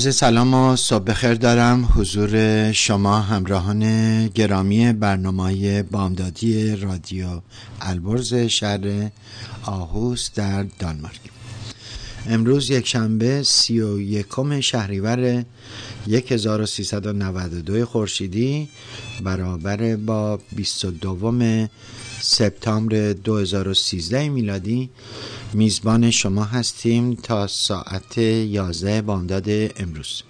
عرض سلام و صبح بخیر دارم. حضور شما همراهان گرامی برنامه بامدادی رادیو البرز شهر آهوس در دانمارک. امروز یک شنبه سی و یکم شهریور 1392 خورشیدی برابر با 22 سپتامبر 2013 میلادی. میزبان شما هستیم تا ساعت 11 بامداد امروز.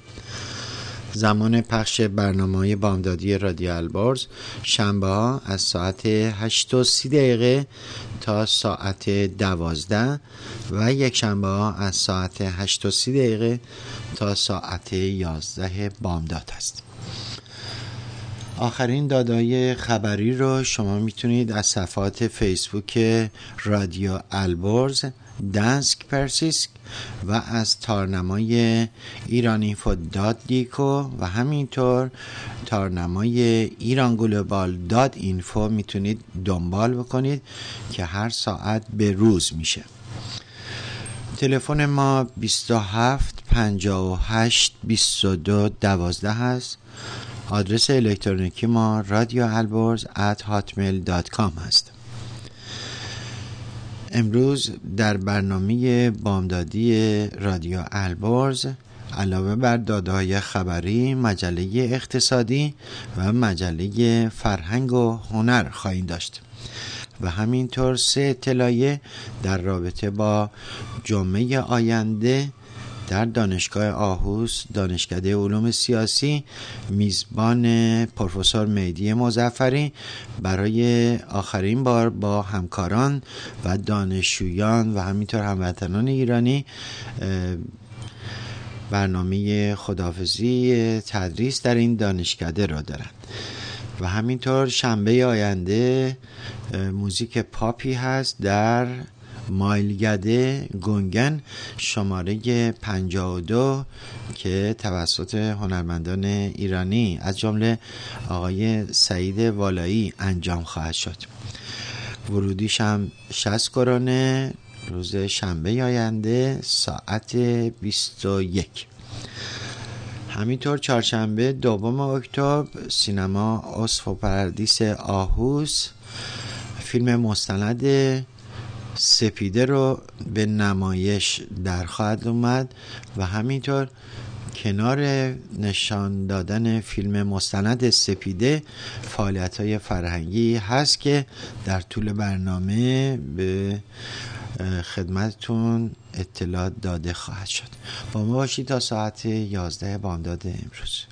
زمان پخش برنامه بامدادی رادیو البرز شنبه ها از ساعت 8 و 30 دقیقه تا ساعت 12 و یک شنبه ها از ساعت 8 و 30 دقیقه تا ساعت 11 بامداد است. آخرین دادای خبری رو شما می‌تونید از صفحات فیسبوک رادیو البرز دنسک پرسیسک و از تارنمای ایران داد دیکو و همینطور تارنمای ایران گلوبال داد اینفو می‌تونید دنبال بکنید که هر ساعت به روز میشه. تلفن ما 27 58 22 12 هست. آدرس الکترونیکی ما رادیو البرز at hotmail.com هست. امروز در برنامه بامدادی رادیو البرز علاوه بر دادهای خبری مجله اقتصادی و مجله فرهنگ و هنر خواهیم داشت. و همینطور سه اطلاعیه در رابطه با جمعه آینده در دانشگاه آهوس دانشکده علوم سیاسی میزبان پروفسور مهدی مزفری برای آخرین بار با همکاران و دانشجویان و همینطور هموطنان ایرانی برنامه خدافزی تدریس در این دانشکده را دارند. و همینطور شنبه آینده موزیک پاپی هست در مایلگده گنگن شماره 52 که توسط هنرمندان ایرانی از جمله آقای سعید والایی انجام خواهد شد. ورودیش هم 60 کرونه روز شنبه آینده ساعت 21 همینطور چهارشنبه دوم اکتبر سینما اصف و پردیس آهوس فیلم مستند سپیده رو به نمایش در خواهد اومد و همینطور کنار نشان دادن فیلم مستند سپیده فعالیت های فرهنگی هست که در طول برنامه به خدمتتون اطلاع داده خواهد شد. با ما باشید تا ساعت 11 بامداد امروز.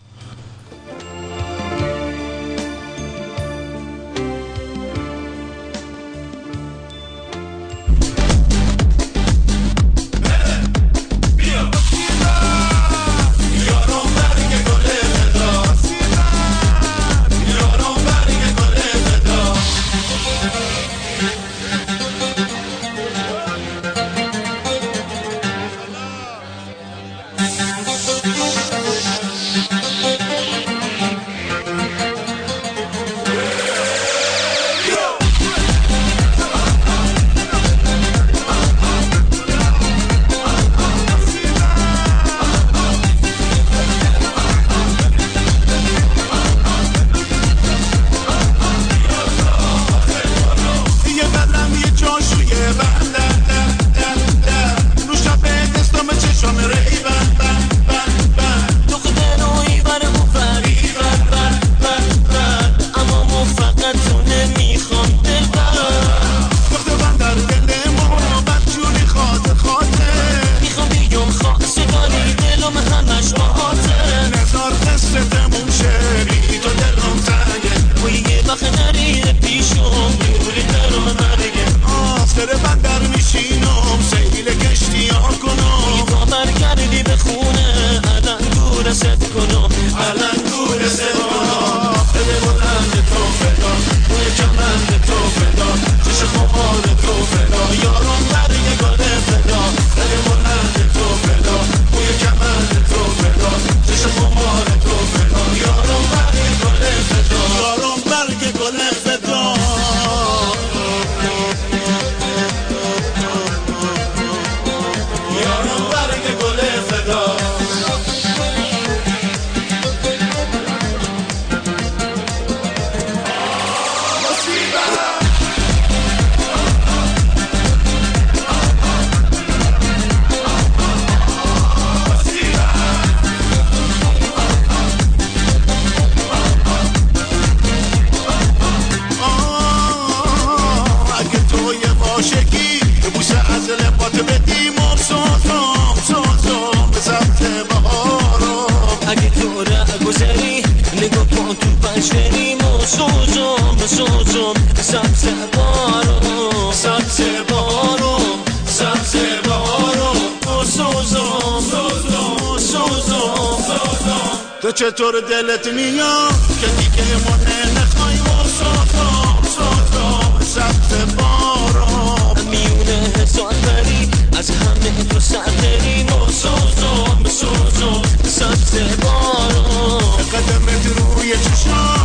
چطور دلت میاد؟ که دیگه مونه نخوای و سوزم سوزم سبت بارم میونه حسان بری از همه تو سردری و سوزم سوزم سبت بارم قدمت روی چشم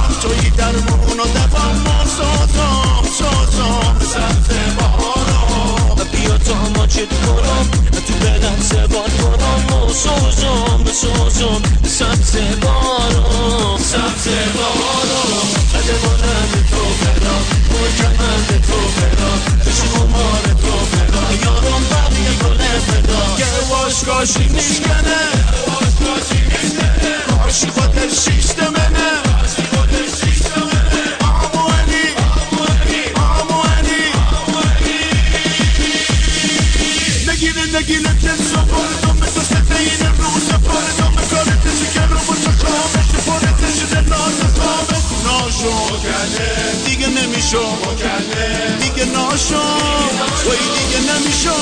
چت کنم تو بلن زبان کنم و سوزم سوزم سبز بارم سبز بارم قدمانم تو فدا محکمم تو فدا بشی خمار تو فدا یارم بقیه گل فدا که واشگاشی میشکنه کاشی خودش شیشت منه نگیره تنسو بردم مثل ستین روز بردم کارت شکر رو متخامش پرت شده ناز خامش ناشو دیگه نمیشو. دیگه ناشو. وای دیگه نمیشو.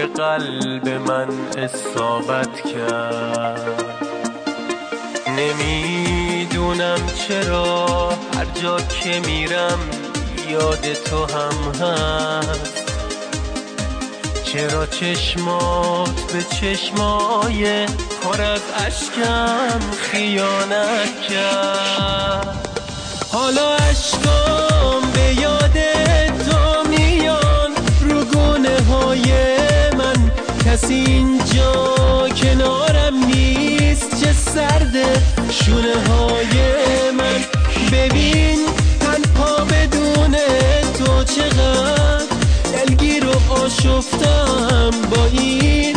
به قلب من اصابت کرد. نمی‌دونم چرا هر جا که میرم یاد تو هم هست. چرا چشمات به چشمای پر از اشکم خیانت کرد؟ حالا اشکام کسی اینجا کنارم نیست چه سرده شونه های من. ببین تنها بدون تو چقدر دلگیر و آشفتم با این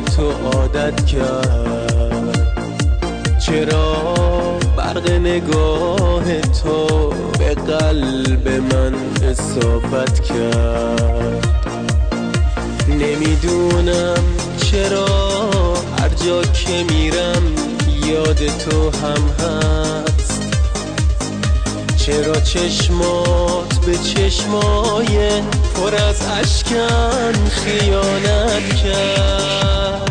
تو عادت کرد. چرا برق نگاه تو به قلب من اصابت کرد؟ نمی‌دونم چرا هر جا که میرم یاد تو هم هست. چرا چشمات به چشمای پر از اشکم خیانت کرد.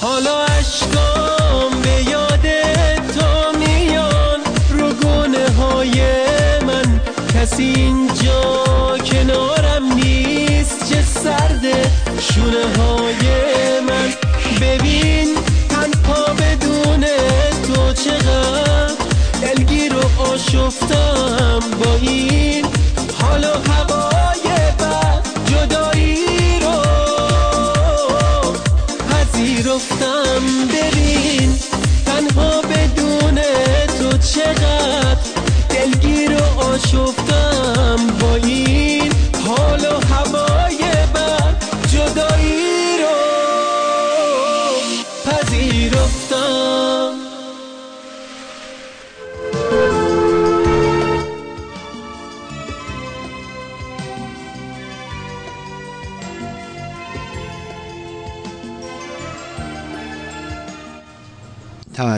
حالا اشکام به یاد تو میان. رو گونه های من کسی اینجا کنارم نیست. چه سرده شونه های من. ببین تنها بدون تو چقدر دلگیر و آشفتم با این و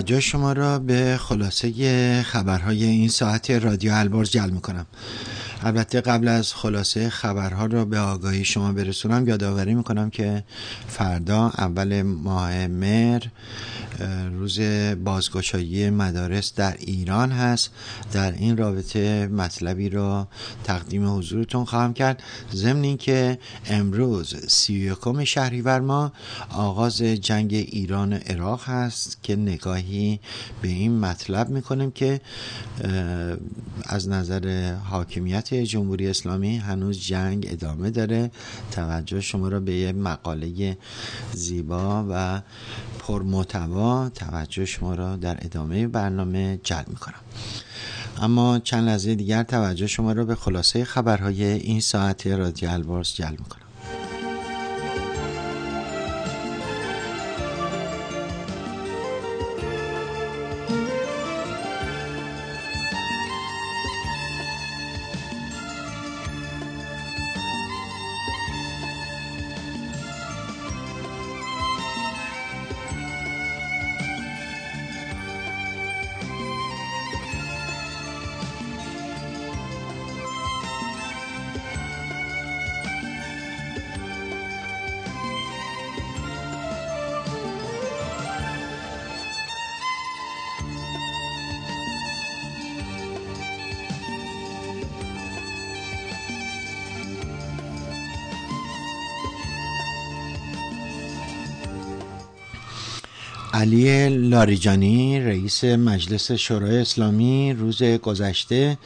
توجه شما را به خلاصه خبرهای این ساعت رادیو البرز جلب می‌کنم. البته قبل از خلاصه خبرها را به آگاهی شما برسونم یادآوری می‌کنم که فردا اول ماه مهر روز بازگشایی مدارس در ایران هست. در این رابطه مطلبی را تقدیم حضورتون خواهم کرد. ضمن اینکه امروز سی یکم شهریور ما آغاز جنگ ایران و عراق هست که نگاهی به این مطلب می‌کنیم که از نظر حاکمیت جمهوری اسلامی هنوز جنگ ادامه داره. توجه شما را به یه مقاله زیبا و پرمحتوا توجه شما را در ادامه برنامه جلب می‌کنم. اما چند لحظه دیگر توجه شما را به خلاصه خبرهای این ساعت رادیو البرز جلب می‌کنم. علی لاریجانی رئیس مجلس شورای اسلامی روز گذشته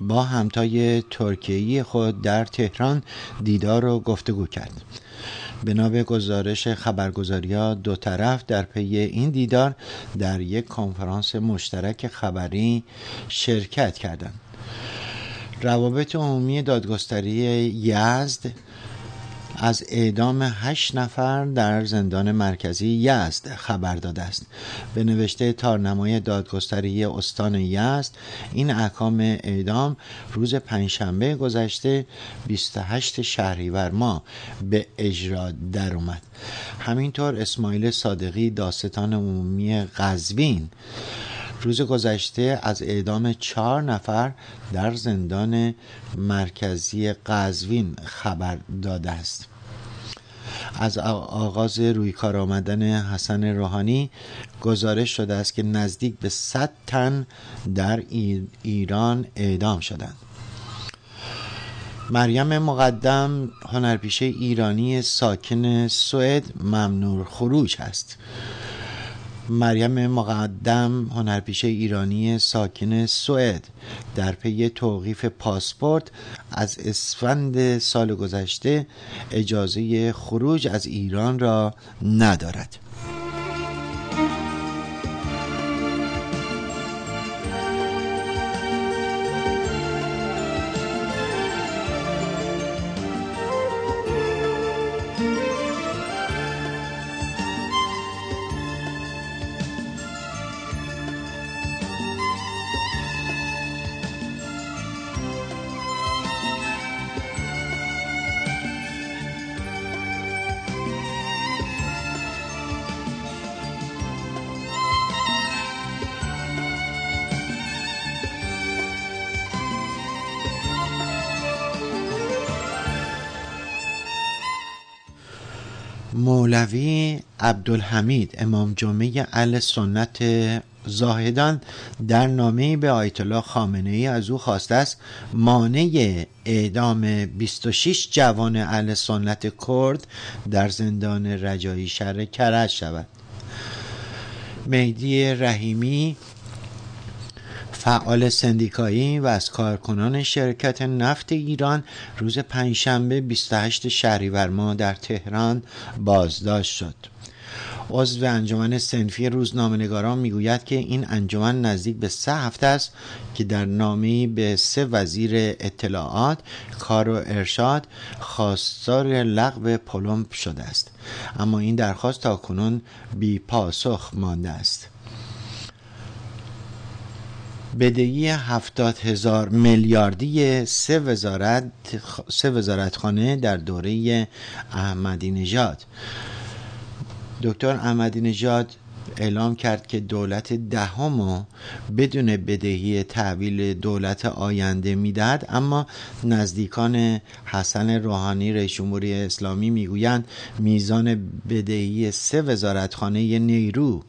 با همتای ترکیه‌ای خود در تهران دیدار و گفتگو کرد. بنا به گزارش خبرگزاری دو طرف در پی این دیدار در یک کنفرانس مشترک خبری شرکت کردند. روابط عمومی دادگستری یزد از اعدام هشت نفر در زندان مرکزی یزد خبر داده است. به نوشته تارنمای دادگستری استان یزد این احکام اعدام روز پنجشنبه گذشته 28 شهریور ماه به اجرا در اومد همینطور اسماعیل صادقی داستان عمومی قزوین روز گذشته از اعدام چهار نفر در زندان مرکزی قزوین خبر داده است. از آغاز روی کار آمدن حسن روحانی گزارش شده است که نزدیک به 100 تن در ایران اعدام شدند. مریم مقدم هنرپیشه ایرانی ساکن سوئد ممنور خروج است. مریم مقدم هنرپیشه ایرانی ساکن سوئد. در پی توقیف پاسپورت از اسفند سال گذشته اجازه خروج از ایران را ندارد. مولوی عبدالحمید امام جمعه اهل سنت زاهدان در نامه به آیت الله خامنه ای از او خواسته است مانع اعدام 26 جوان اهل سنت کرد در زندان رجایی شهر کرج شود. مهدی رحیمی فعال سندیکایی و از کارکنان شرکت نفت ایران روز پنجشنبه 28 شهریور ماه در تهران بازداشت شد. عضو انجمن سنفی روزنامه‌نگاران می‌گوید که این انجمن نزدیک به سه هفته است که در نامه‌ای به سه وزیر اطلاعات کار و ارشاد خواستار لغو پلمپ شده است. اما این درخواست تا کنون بی پاسخ مانده است. بدهی هفتاد هزار میلیاردی سه وزارت سه وزارتخانه در دوره احمدی نژاد دکتر احمدی نژاد اعلام کرد که دولت دهم بدون بدهی تحویل دولت آینده می‌دهد اما نزدیکان حسن روحانی رئیس جمهوری اسلامی می‌گویند میزان بدهی سه وزارتخانه نیرو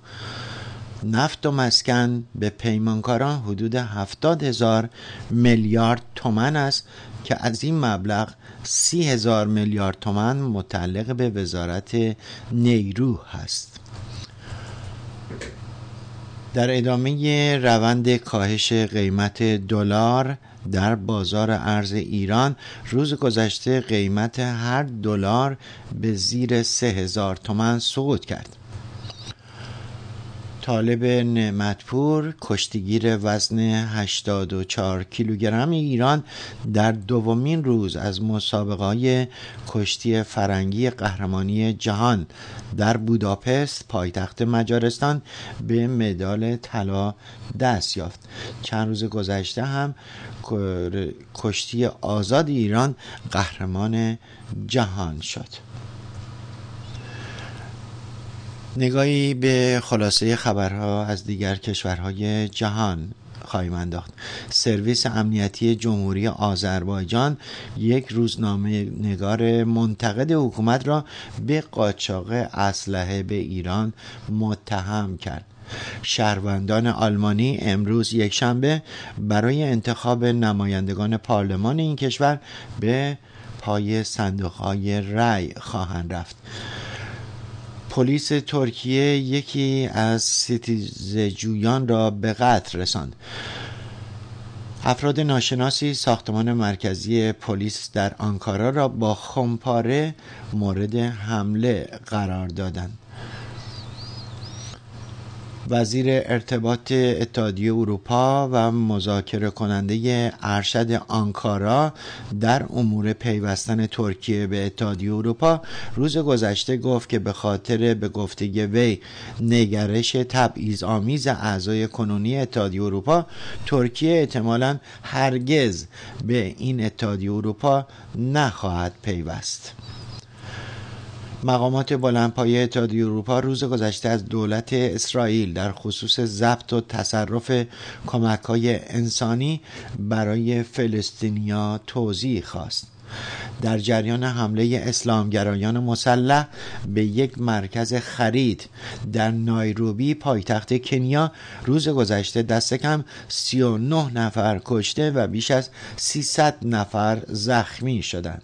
نفت و مسکن به پیمانکاران حدود هفتاد هزار میلیارد تومن است که از این مبلغ سی هزار میلیارد تومن متعلق به وزارت نیرو هست. در ادامه روند کاهش قیمت دلار در بازار ارز ایران روز گذشته قیمت هر دلار به زیر سه هزار تومن سقوط کرد. طالب نعمتپور کشتیگیر وزن 84 کیلوگرم ایران در دومین روز از مسابقه های کشتی فرنگی قهرمانی جهان در بوداپست پایتخت مجارستان به مدال طلا دست یافت. چند روز گذشته هم کشتی آزاد ایران قهرمان جهان شد. نگاهی به خلاصه خبرها از دیگر کشورهای جهان خواهیم انداخت. سرویس امنیتی جمهوری آذربایجان یک روزنامه نگار منتقد حکومت را به قاچاق اسلحه به ایران متهم کرد. شهروندان آلمانی امروز یک شنبه برای انتخاب نمایندگان پارلمان این کشور به پای صندوق های رأی خواهند رفت. پلیس ترکیه یکی از ستیزجویان را به قتل رساند. افراد ناشناسی ساختمان مرکزی پلیس در آنکارا را با خمپاره مورد حمله قرار دادند. وزیر ارتباط اتحادیه اروپا و مذاکره کننده ارشد آنکارا در امور پیوستن ترکیه به اتحادیه اروپا روز گذشته گفت که به خاطر به گفته وی نگرش تبعیض آمیز اعضای کنونی اتحادیه اروپا ترکیه احتمالا هرگز به این اتحادیه اروپا نخواهد پیوست. مقامات بلندپایه اتحادیه اروپا روز گذشته از دولت اسرائیل در خصوص ضبط و تصرف کمک های انسانی برای فلسطینیا توضیح خواست. در جریان حمله اسلامگرایان مسلح به یک مرکز خرید در نایروبی پایتخت کنیا روز گذشته دست کم 39 نفر کشته و بیش از 300 نفر زخمی شدند.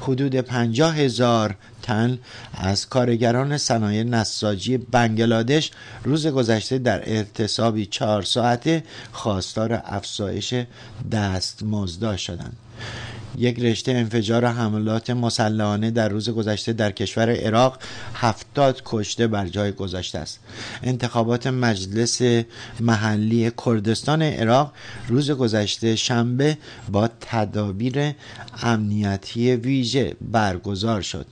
حدود پنجاه هزار تن از کارگران صنایع نساجی بنگلادش روز گذشته در اعتصابی چهار ساعته خواستار افزایش دستمزدها شدند. یک رشته انفجار حملات مسلحانه در روز گذشته در کشور عراق هفتاد کشته بر جای گذاشته است. انتخابات مجلس محلی کردستان عراق روز گذشته شنبه با تدابیر امنیتی ویژه برگزار شد.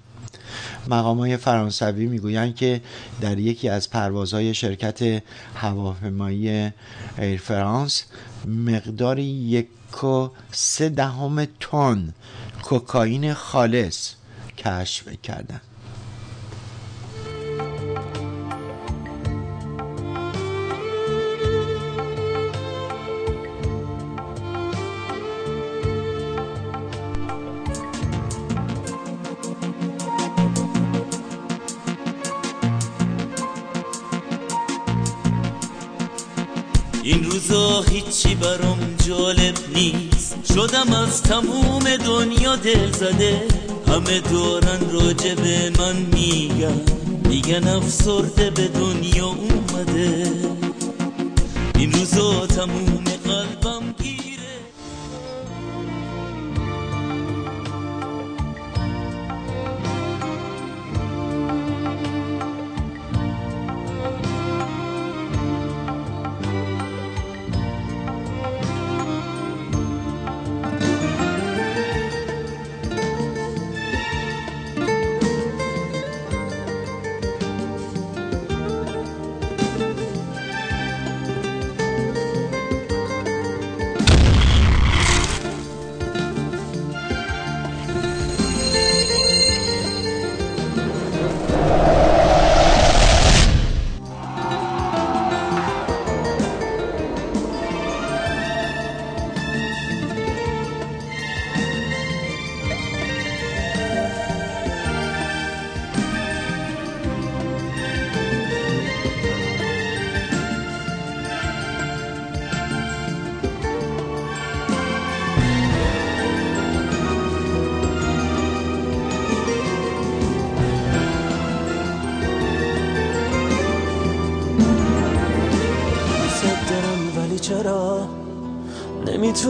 مقامای فرانسوی می‌گویند که در یکی از پروازهای شرکت هواپیمایی ایر فرانس مقداری یک و سه دهم تن کوکائین خالص کشف کردند این روزا هیچی برام جالب نیست. شدم از تموم دنیا دل زده همه دارن راجع به من میگن. میگن افسرده به دنیا اومده. این روزا تموم قلبم گیره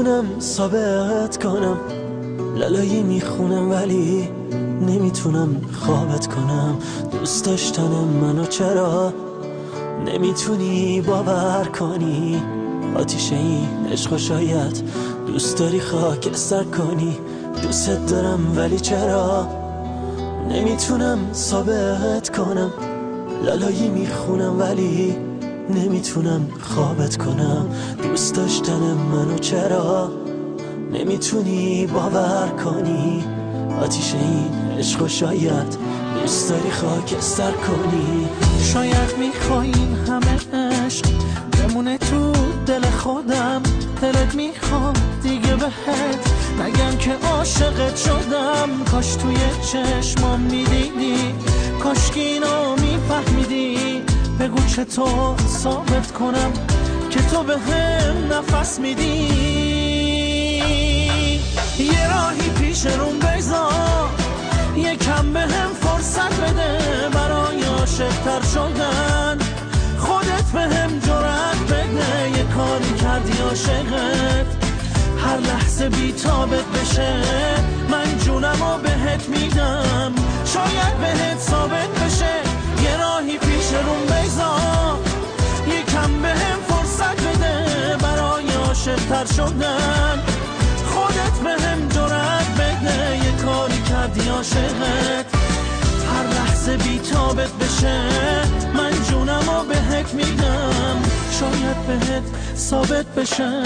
نمی‌تونم ثابت کنم. لالایی می‌خونم ولی نمی‌تونم خوابت کنم. دوست داشتن منو چرا نمی‌تونی باور کنی؟ آتیش این عشق و شاید دوست داری خاکستر کنی. دوست دارم ولی چرا نمی‌تونم ثابت کنم؟ لالایی می‌خونم ولی نمی‌تونم خوابت کنم. دوست داشتن منو چرا نمی‌تونی باور کنی؟ آتیش این عشق و شاید دوست داری خاکستر کنی. شاید می‌خوای این همه عشق بمونه تو دل خودم. دلت می‌خواد دیگه بهت نگم که عاشقت شدم. کاش توی چشمام می‌دیدی کاش که اینو میفهمیدی. بگو چطور ثابت کنم. که تو به هم نفس میدی. یه راهی پیش روم بگذار. یکم به هم فرصت بده برای عاشق عاشقتر شدن. خودت به هم جرأت بده یه کاری کردی عاشقت. هر لحظه بیتابت بشه من جونم و بهت میدم. شاید بهت ثابت بشه یه راهی پیش روم بگذار. برای عاشقتر شدن. خودت به هم جرأت بده یه کاری کردی عاشقت. هر لحظه بیتابت بشه من جونم و بهت میدم. شاید بهت ثابت بشه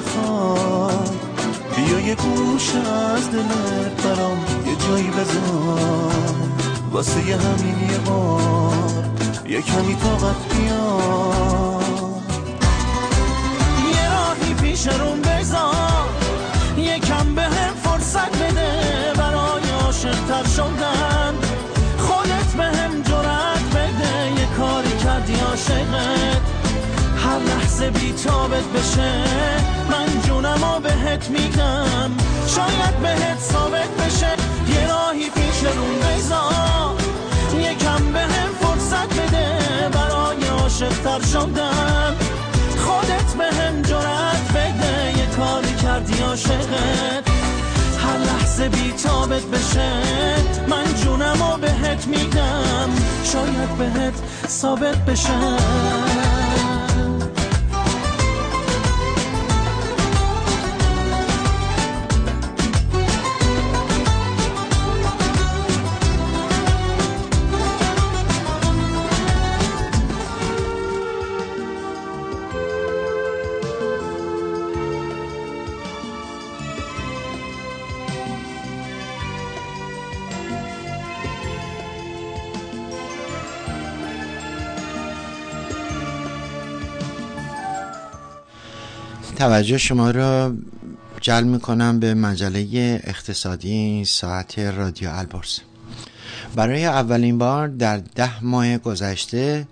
بخوای بیا یه گوش از دلت برام یه جایی بذار. واسه یه همین یه بار یه کمی طاقت بیار. یه راهی پیش روم بذار یکم به هم فرصت بده. برای عاشقتر شدن خودت به هم جرأت بده. یه کاری کردی عاشقت هر لحظه بیتابت بشه. و بهت میدم شاید بهت ثابت بشه یه راهی پیش روم بذار یکم به هم فرصت بده برای عاشقتر شدن. خودت به هم بده یه کاری کردی عاشقت. هر لحظه بیتابت بشه من جونم و بهت میدم شاید بهت ثابت بشه. توجه شما را جلب می‌کنم به مجله اقتصادی ساعت رادیو البرز. برای اولین بار در ده ماه گذشته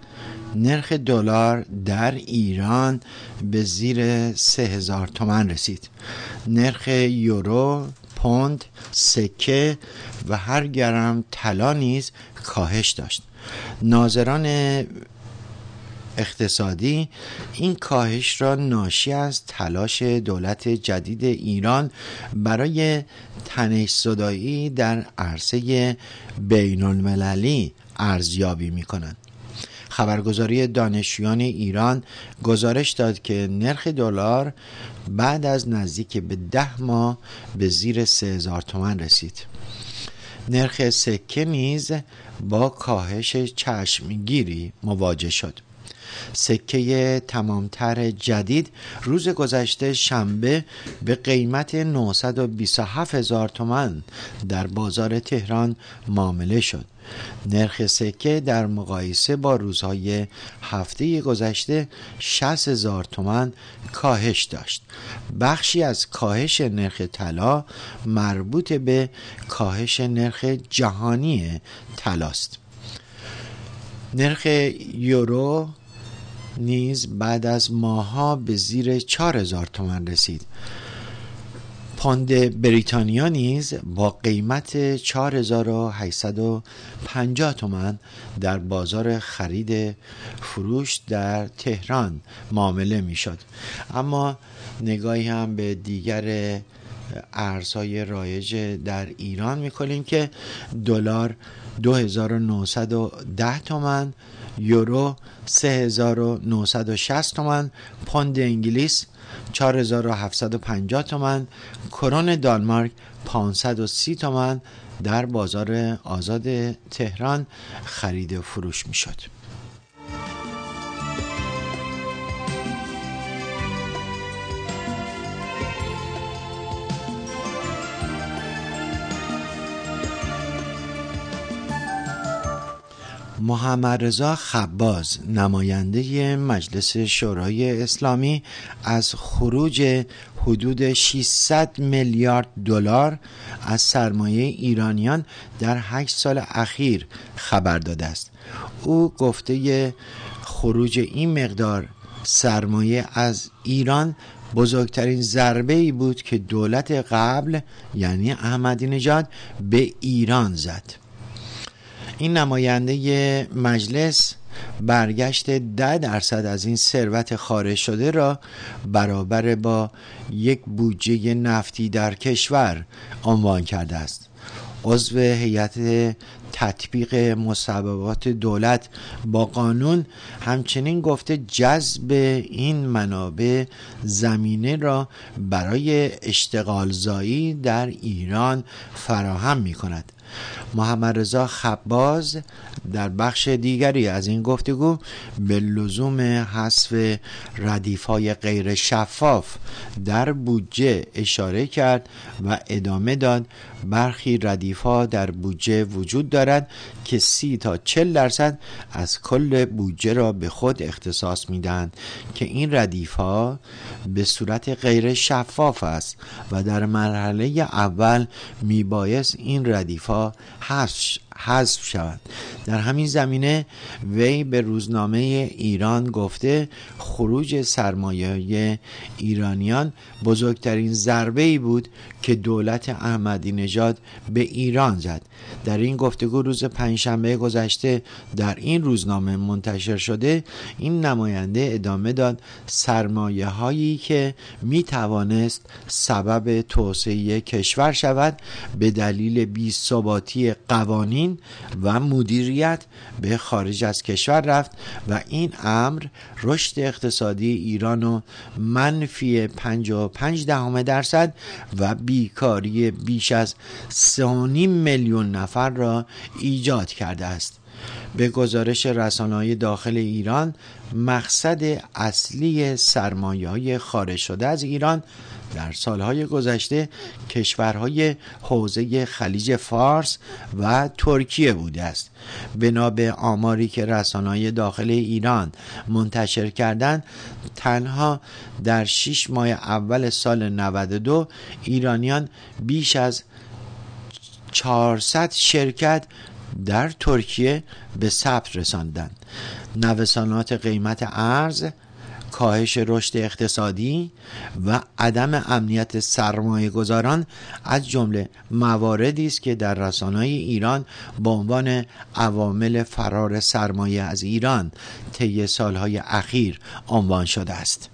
نرخ دلار در ایران به زیر سه هزار تومن رسید. نرخ یورو پوند سکه و هر گرم طلا نیز کاهش داشت. ناظران اقتصادی این کاهش را ناشی از تلاش دولت جدید ایران برای تنش صدایی در عرصه بین المللی ارزیابی می کنند. خبرگزاری دانشجویان ایران گزارش داد که نرخ دلار بعد از نزدیک به ده ماه به زیر سه هزار تومن رسید نرخ سکه نیز با کاهش چشمگیری مواجه شد سکه تمامتر جدید. روز گذشته شنبه به قیمت 927 هزار تومن در بازار تهران معامله شد. نرخ سکه در مقایسه با روزهای هفته گذشته 60 هزار تومن کاهش داشت. بخشی از کاهش نرخ طلا مربوط به کاهش نرخ جهانی طلاست. نرخ یورو نیز بعد از ماها به زیر 4000 تومن رسید. پوند بریتانیا نیز با قیمت 4850 تومن در بازار خرید فروش در تهران معامله می‌شد. اما نگاهی هم به دیگر ارزهای رایج در ایران می‌کنیم که دلار 2910 تومن یورو 3960 تومن پوند انگلیس 4750 تومن کرون دانمارک 530 تومن در بازار آزاد تهران خرید و فروش می شد. محمد رضا خباز نماینده مجلس شورای اسلامی از خروج حدود 600 میلیارد دلار از سرمایه ایرانیان در 8 سال اخیر خبر داده است. او گفته خروج این مقدار سرمایه از ایران بزرگترین ضربه ای بود که دولت قبل یعنی احمدی نژاد به ایران زد. این نماینده مجلس برگشت ده درصد از این ثروت خارج شده را برابر با یک بودجه نفتی در کشور عنوان کرده است. عضو هیئت تطبیق مصوبات دولت با قانون همچنین گفته جذب این منابع زمینه را برای اشتغال زایی در ایران فراهم می کند محمد رضا خباز در بخش دیگری از این گفتگو به لزوم حذف ردیف های غیر شفاف در بودجه اشاره کرد و ادامه داد برخی ردیف ها در بودجه وجود دارد که سی تا چل درصد از کل بودجه را به خود اختصاص میدن که این ردیف ها به صورت غیر شفاف است و در مرحله اول میبایست این ردیف ها شود. در همین زمینه وی به روزنامه ایران گفته خروج سرمایه ایرانیان بزرگترین ضربه ای بود که دولت احمدی نژاد به ایران زد. در این گفتگو روز پنجشنبه گذشته در این روزنامه منتشر شده این نماینده ادامه داد سرمایه هایی که می توانست سبب توسعه کشور شود به دلیل بی قوانین و مدیریت به خارج از کشور رفت و این امر رشد اقتصادی ایران و منفی 55 دهم درصد و بیکاری بیش از 3.5 میلیون نفر را ایجاد کرده است. به گزارش رسانه‌های داخل ایران مقصد اصلی سرمایه های خارج شده از ایران در سالهای گذشته کشورهای حوزه خلیج فارس و ترکیه بوده است. بنا به آماری که رسانه‌های داخل ایران منتشر کردند تنها در 6 ماه اول سال 92 ایرانیان بیش از 400 شرکت در ترکیه به ثبت رساندند. نوسانات قیمت ارز کاهش رشد اقتصادی و عدم امنیت سرمایه گذاران از جمله مواردی است که در رسانه ایران به عنوان عوامل فرار سرمایه از ایران طی سالهای اخیر عنوان شده است.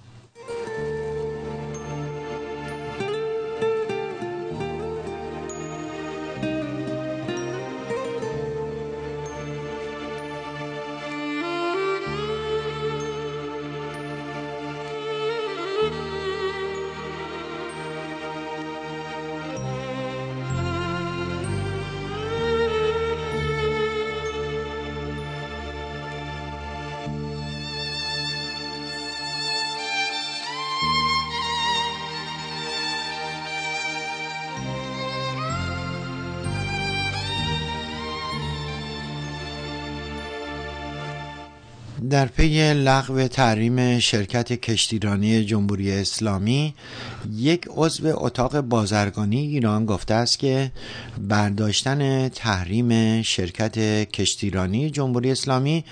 در پی لغو تحریم شرکت کشتیرانی جمهوری اسلامی یک عضو اتاق بازرگانی ایران گفته است که برداشتن تحریم شرکت کشتیرانی جمهوری اسلامی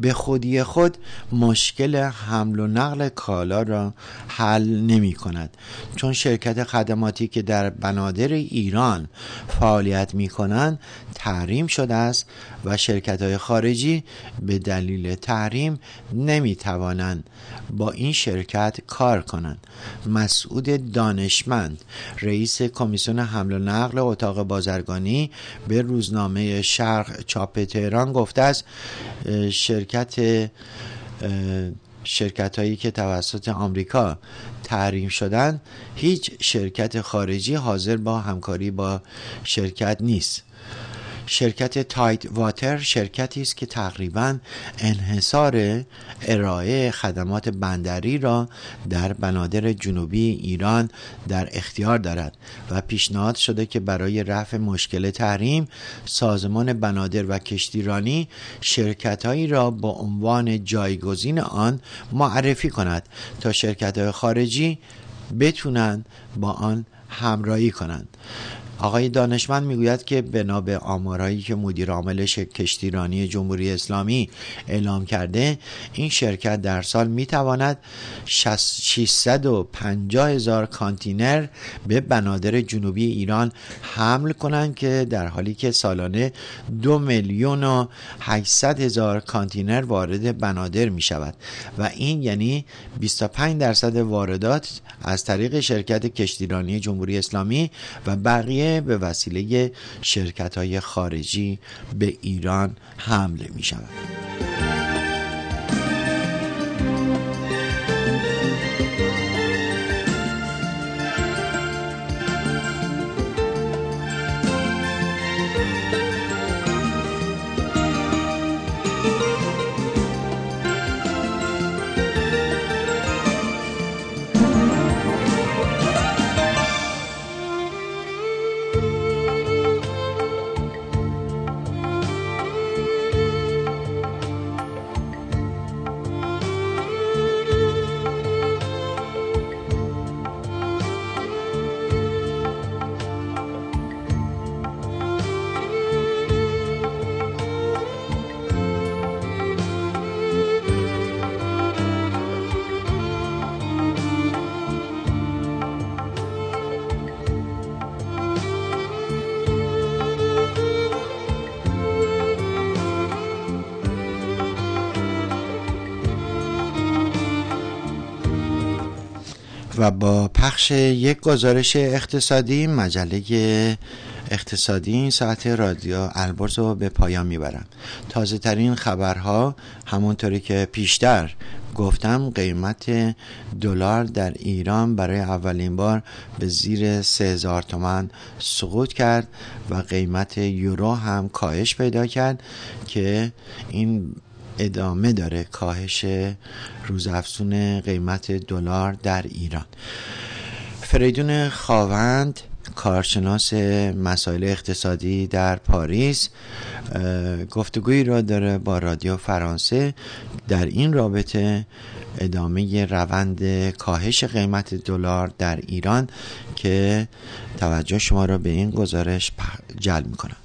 به خودی خود مشکل حمل و نقل کالا را حل نمی کند. چون شرکت خدماتی که در بنادر ایران فعالیت می کنند تحریم شده است و شرکت های خارجی به دلیل تحریم نمی توانند با این شرکت کار کنند. مسعود دانشمند رئیس کمیسیون حمل و نقل اتاق بازرگانی به روزنامه شرق چاپ تهران گفته است شرکت شرکت هایی که توسط آمریکا تحریم شدن هیچ شرکت خارجی حاضر با همکاری با شرکت نیست. شرکت تایت واتر شرکتی است که تقریبا انحصار ارائه خدمات بندری را در بنادر جنوبی ایران در اختیار دارد و پیشنهاد شده که برای رفع مشکل تحریم سازمان بنادر و کشتیرانی شرکتهایی را با عنوان جایگزین آن معرفی کند تا شرکت خارجی بتونند با آن همراهی کنند. آقای دانشمند می‌گوید که بنا به آمارهایی که مدیر عامل کشتیرانی جمهوری اسلامی اعلام کرده این شرکت در سال می‌تواند 650 هزار کانتینر به بنادر جنوبی ایران حمل کنند که در حالی که سالانه دو میلیون و 800 هزار کانتینر وارد بنادر می شود و این یعنی 25 درصد واردات از طریق شرکت کشتیرانی جمهوری اسلامی و بقیه به وسیله شرکت های خارجی به ایران حمله می شود. با پخش یک گزارش اقتصادی مجله اقتصادی این ساعت رادیو البرز رو به پایان می‌برم. تازه ترین خبرها همونطوری که پیشتر گفتم قیمت دلار در ایران برای اولین بار به زیر 3000 تومن سقوط کرد و قیمت یورو هم کاهش پیدا کرد که این ادامه داره کاهش روزافزون قیمت دلار در ایران. فریدون خاوند کارشناس مسائل اقتصادی در پاریس گفتگویی را داره با رادیو فرانسه. در این رابطه ادامه روند کاهش قیمت دلار در ایران که توجه شما را به این گزارش جلب می‌کنم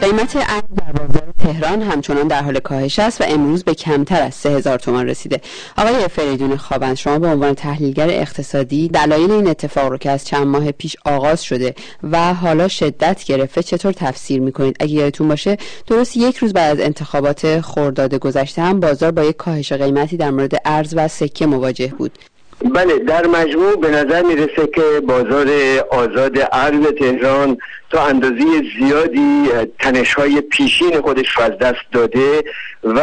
قیمت ارز در بازار تهران همچنان در حال کاهش است و امروز به کمتر از 3000 تومان رسیده. آقای فریدون خوابند. شما به عنوان تحلیلگر اقتصادی دلایل این اتفاق رو که از چند ماه پیش آغاز شده و حالا شدت گرفته چطور تفسیر می‌کنید؟ اگه یادتون باشه درست یک روز بعد از انتخابات خرداد گذشته هم بازار با یک کاهش قیمتی در مورد ارز و سکه مواجه بود. بله در مجموع به نظر می‌رسه که بازار آزاد ارز تهران تا اندازه زیادی تنشهای پیشین خودش رو از دست داده و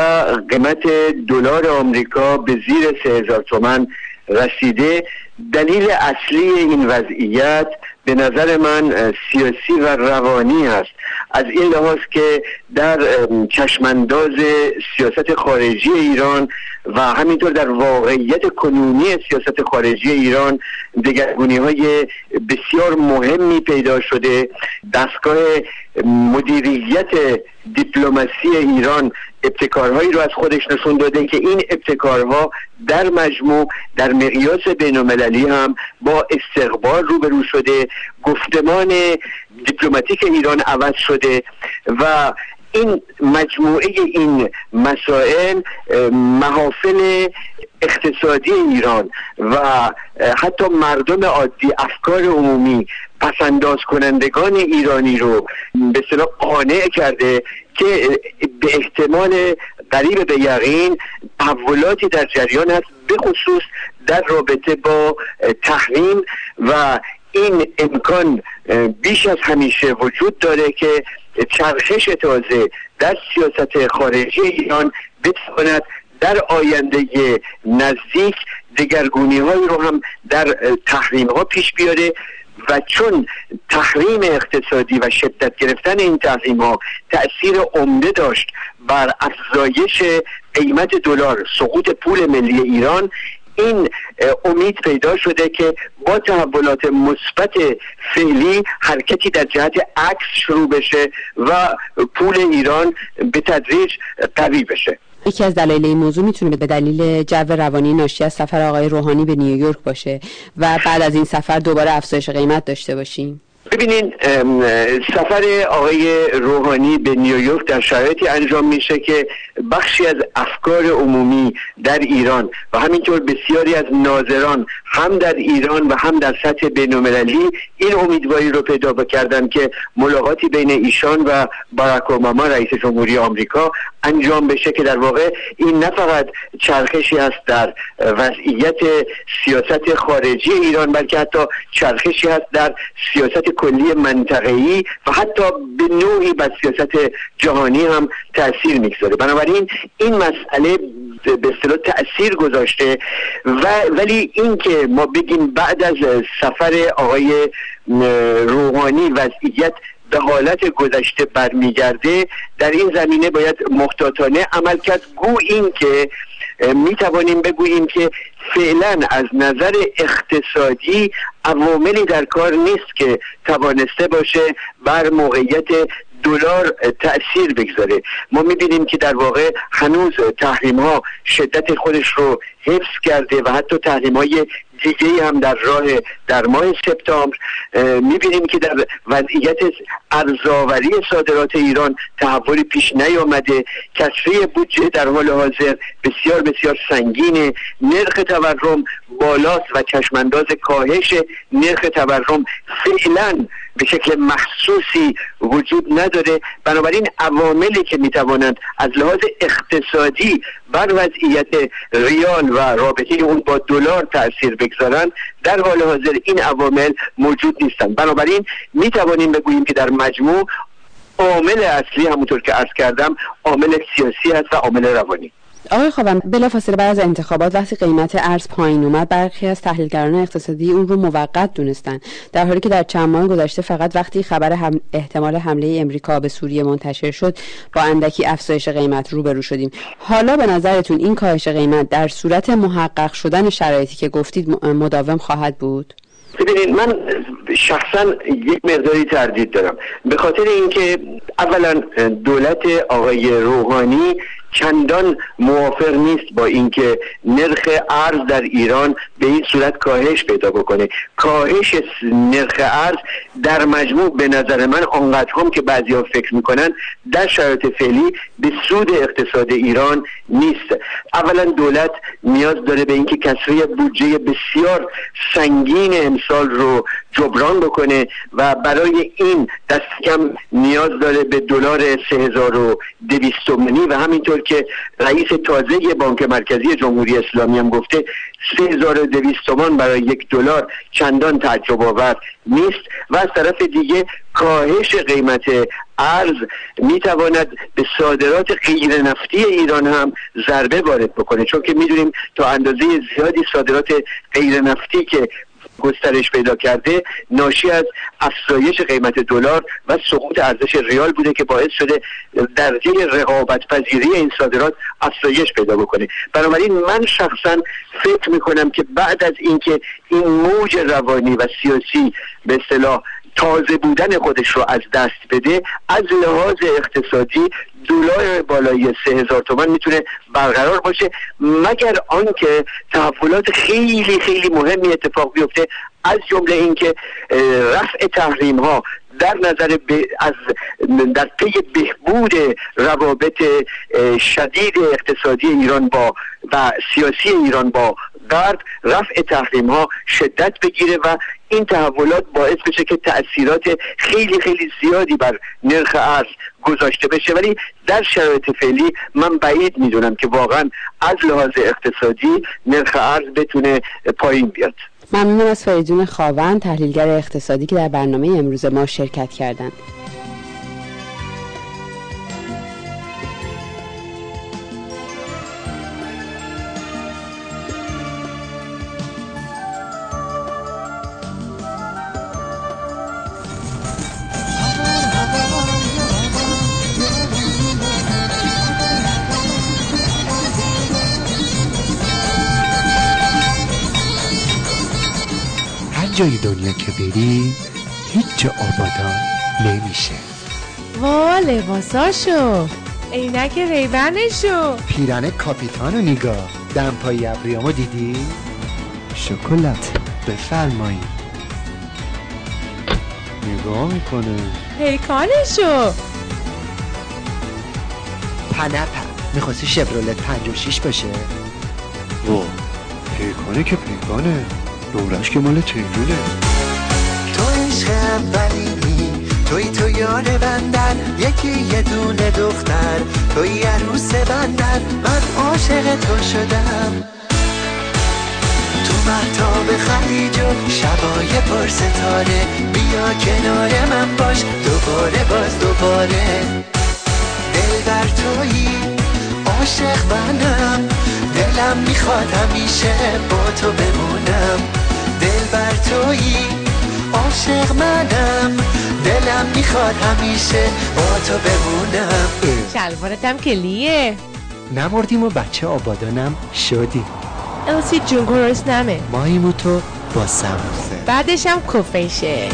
قیمت دلار آمریکا به زیر سه هزار تومن رسیده. دلیل اصلی این وضعیت به نظر من سیاسی و روانی است. از این لحاظ که در چشمانداز سیاست خارجی ایران و همینطور در واقعیت کنونی سیاست خارجی ایران دگرگونی های بسیار مهمی پیدا شده. دستگاه مدیریت دیپلماسی ایران ابتکارهایی رو از خودش نشون داده که این ابتکارها در مجموع در مقیاس بین هم با استقبال روبرو شده گفتمان دیپلماتیک ایران عوض شده و این مجموعه این مسائل محافل اقتصادی ایران و حتی مردم عادی افکار عمومی پسنداز کنندگان ایرانی رو به صلاح قانع کرده که به احتمال قریب به یقین تحولاتی در جریان است به خصوص در رابطه با تحریم و این امکان بیش از همیشه وجود داره که چرخش تازه در سیاست خارجی ایران بتواند در آینده نزدیک دگرگونی هایی رو هم در تحریم ها پیش بیاره. و چون تحریم اقتصادی و شدت گرفتن این تحریم ها تأثیر عمده داشت بر افزایش قیمت دلار سقوط پول ملی ایران این امید پیدا شده که با تحولات مثبت فعلی حرکتی در جهت عکس شروع بشه و پول ایران به تدریج قوی بشه. یکی از دلایل این موضوع می‌تونه به دلیل جو روانی ناشی از سفر آقای روحانی به نیویورک باشه و بعد از این سفر دوباره افزایش قیمت داشته باشیم. ببینین سفر آقای روحانی به نیویورک در شرایطی انجام میشه که بخشی از افکار عمومی در ایران و همینطور بسیاری از ناظران هم در ایران و هم در سطح بینالمللی این امیدواری رو پیدا کردن که ملاقاتی بین ایشان و باراک اوباما رئیس جمهوری آمریکا انجام بشه که در واقع این نه فقط چرخشی است در وضعیت سیاست خارجی ایران بلکه حتی چرخشی است در سیاست کلی منطقه‌ای و حتی به نوعی بر سیاست جهانی هم تاثیر می‌گذاره. بنابراین این مسئله به اصطلاح تاثیر گذاشته و ولی اینکه ما بگیم بعد از سفر آقای روحانی وضعیت به حالت گذشته برمیگرده در این زمینه باید محتاطانه عمل کرد. گو این که می توانیم بگوییم که فعلا از نظر اقتصادی عواملی در کار نیست که توانسته باشه بر موقعیت دلار تاثیر بگذاره. ما می‌بینیم که در واقع هنوز تحریم ها شدت خودش رو حفظ کرده و حتی تحریم های دیگه هم در راه در ماه سپتامبر می‌بینیم که در وضعیت ارزاوری صادرات ایران تحولی پیش نیامده. کسری بودجه در حال حاضر بسیار بسیار سنگینه. نرخ تورم بالاست و چشمانداز کاهش نرخ تورم فعلا به شکل محسوسی وجود نداره. بنابراین عواملی که می‌توانند از لحاظ اقتصادی بر وضعیت ریال و رابطه اون با دلار تاثیر بگذارند در حال حاضر این عوامل موجود نیستند. بنابراین می‌توانیم بگوییم که در مجموع عامل اصلی همونطور که عرض کردم عامل سیاسی است و عامل روانی. آقای بلا بلافاصله بعد از انتخابات وقتی قیمت ارز پایین اومد برخی از تحلیلگران اقتصادی اون رو موقت دونستن. در حالی که در چند ماه گذشته فقط وقتی خبر هم احتمال حمله امریکا به سوریه منتشر شد با اندکی افزایش قیمت روبرو شدیم. حالا به نظرتون این کاهش قیمت در صورت محقق شدن شرایطی که گفتید مداوم خواهد بود؟ ببینید من شخصا یک مقداری تردید دارم. به خاطر اینکه اولا دولت آقای روحانی چندان موافق نیست با اینکه نرخ ارز در ایران به این صورت کاهش پیدا بکنه. کاهش نرخ ارز در مجموع به نظر من آنقدر هم که بعضی ها فکر می‌کنن در شرایط فعلی به سود اقتصاد ایران نیست. اولا دولت نیاز داره به اینکه کسری بودجه بسیار سنگین امسال رو جبران بکنه و برای این دست کم نیاز داره به دلار 3200 و همینطور که رئیس تازه بانک مرکزی جمهوری اسلامی هم گفته 3200 تومان برای یک دلار چندان تعجب آور نیست و از طرف دیگه کاهش قیمت ارز می‌تواند به صادرات غیر نفتی ایران هم ضربه وارد بکنه. چون که می‌دونیم تا اندازه زیادی صادرات غیر نفتی که گسترش پیدا کرده ناشی از افزایش قیمت دلار و سقوط ارزش ریال بوده که باعث شده درجه رقابت پذیری این صادرات افزایش پیدا بکنه. بنابراین من شخصا فکر می‌کنم که بعد از اینکه این موج روانی و سیاسی به اصطلاح تازه بودن خودش رو از دست بده از لحاظ اقتصادی دلار بالای سه هزار تومن می‌تونه برقرار باشه مگر آنکه تحولات خیلی خیلی مهمی اتفاق بیفته از جمله اینکه رفع تحریم ها در نظر از در پی بهبود روابط شدید اقتصادی ایران با و سیاسی ایران با غرب رفع تحریم ها شدت بگیره و این تحولات باعث بشه که تاثیرات خیلی خیلی زیادی بر نرخ ارز گذاشته بشه. ولی در شرایط فعلی من بعید می‌دونم که واقعا از لحاظ اقتصادی نرخ ارز بتونه پایین بیاد. ممنونم از فریدون خاون تحلیلگر اقتصادی که در برنامه امروز ما شرکت کردند. جای دنیا که بری هیچ جا آبادان نمیشه. وا لباساشو عینک ریبنشو. پیرن کاپیتانو نگاه. دمپایی ابریامو دیدی؟ شکلات بفرمایی. نگاه می‌کنه. پیکانشو. پنپه. می‌خواستی شبرولت پنج و شیش باشه؟ وا پیکانه که پیکانه. دورش که مال تیمونه تو عشق اولینی توی تو یار بندن یکی یه دونه دختر توی عروس بندن من عاشق تو شدم. تو محتاب خلیج و شبای پر ستاره بیا کنار من باش دوباره باز دوباره. دل بر تویی عاشق منم دلم می‌خواد همیشه با تو بمونم. دل بر تویی عاشق منم. دلم می‌خواد همیشه با تو بمونم. شلوارتم کلیه. نمردیم و بچه آبادانم شدیم. السی جون گرس نمه. ماییم تو با سموسه بعدشم کفشه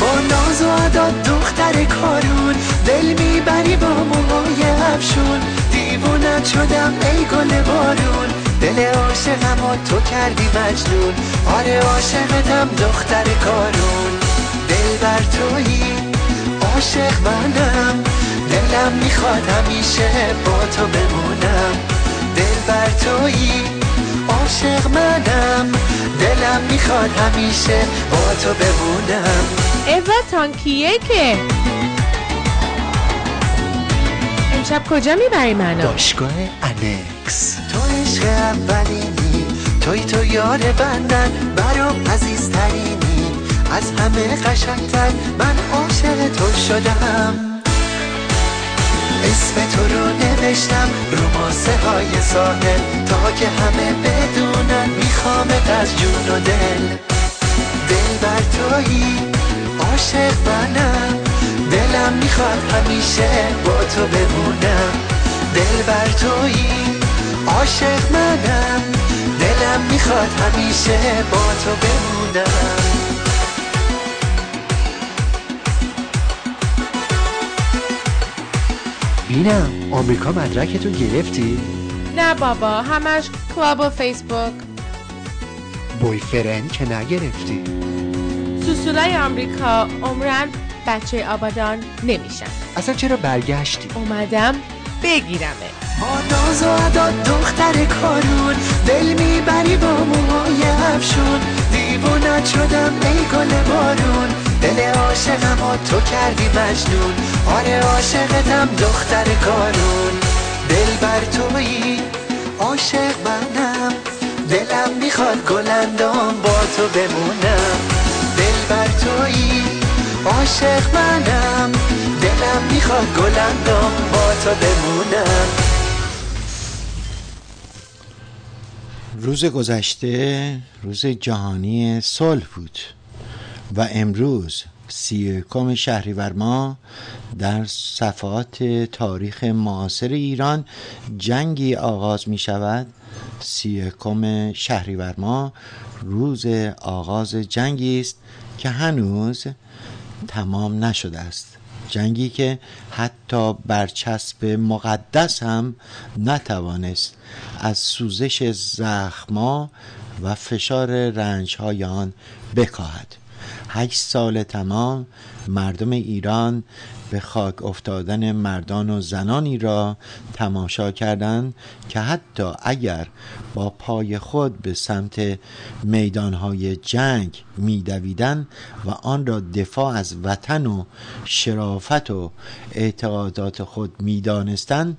با ناز و عداد دختر کارون دل می‌بری با موهای افشون. دیوونت شدم ای گل بارون. دل عاشقم و تو کردی مجنون. آره عاشقتم دختر کارون. دل بر تویی عاشق منم. دلم می‌خواد همیشه با تو بمونم. دل بر تویی عاشق منم. دلم می‌خواد همیشه با تو بمونم. ایوا تانکیه که امشب کجا می‌بری منو؟ باشگاه انکس. تو عشق اولینی توی تو یار بندن برام عزیزترینی. از همه قشنگتر من عاشق تو شدم. اسم تو رو نوشتم رو ماسه های ساحل. تا که همه بدونن میخوامت از جون و دل. دل بر تویی عاشق منم. دلم می‌خواد همیشه با تو بمونم. دل بر تویی عاشق منم. دلم می‌خواد همیشه با تو بمونم. بینم آمریکا مدرکتو گرفتی؟ نه بابا همش کلاب و فیسبوک. بویفرند که نگرفتی؟ سوسولای آمریکا عمرن بچه آبادان نمیشن اصلا چرا برگشتی؟ اومدم بگیرمه. با ناز و عداد دختر کارون دل می‌بری با موهای افشون. دیوونت شدم ای گل بارون دل عاشقم و تو کردی مجنون. آره عاشقتم دختر کارون. دل بر تویی عاشق منم. دلم می‌خواد گلندام با تو بمونم. دل بر تویی عاشق منم. دلم می‌خواد گلندام با تو بمونم. روز گذشته روز جهانی صلح بود و امروز سی یکم شهریور ماه در صفحات تاریخ معاصر ایران جنگی آغاز می شود سی یکم شهریور ماه روز آغاز جنگی است که هنوز تمام نشده است. جنگی که حتی برچسب مقدس هم نتوانست از سوزش زخما و فشار رنج آن بکاهد. هشت سال تمام مردم ایران به خاک افتادن مردان و زنانی را تماشا کردند که حتی اگر با پای خود به سمت میدانهای جنگ میدویدند و آن را دفاع از وطن و شرافت و اعتقادات خود می‌دانستند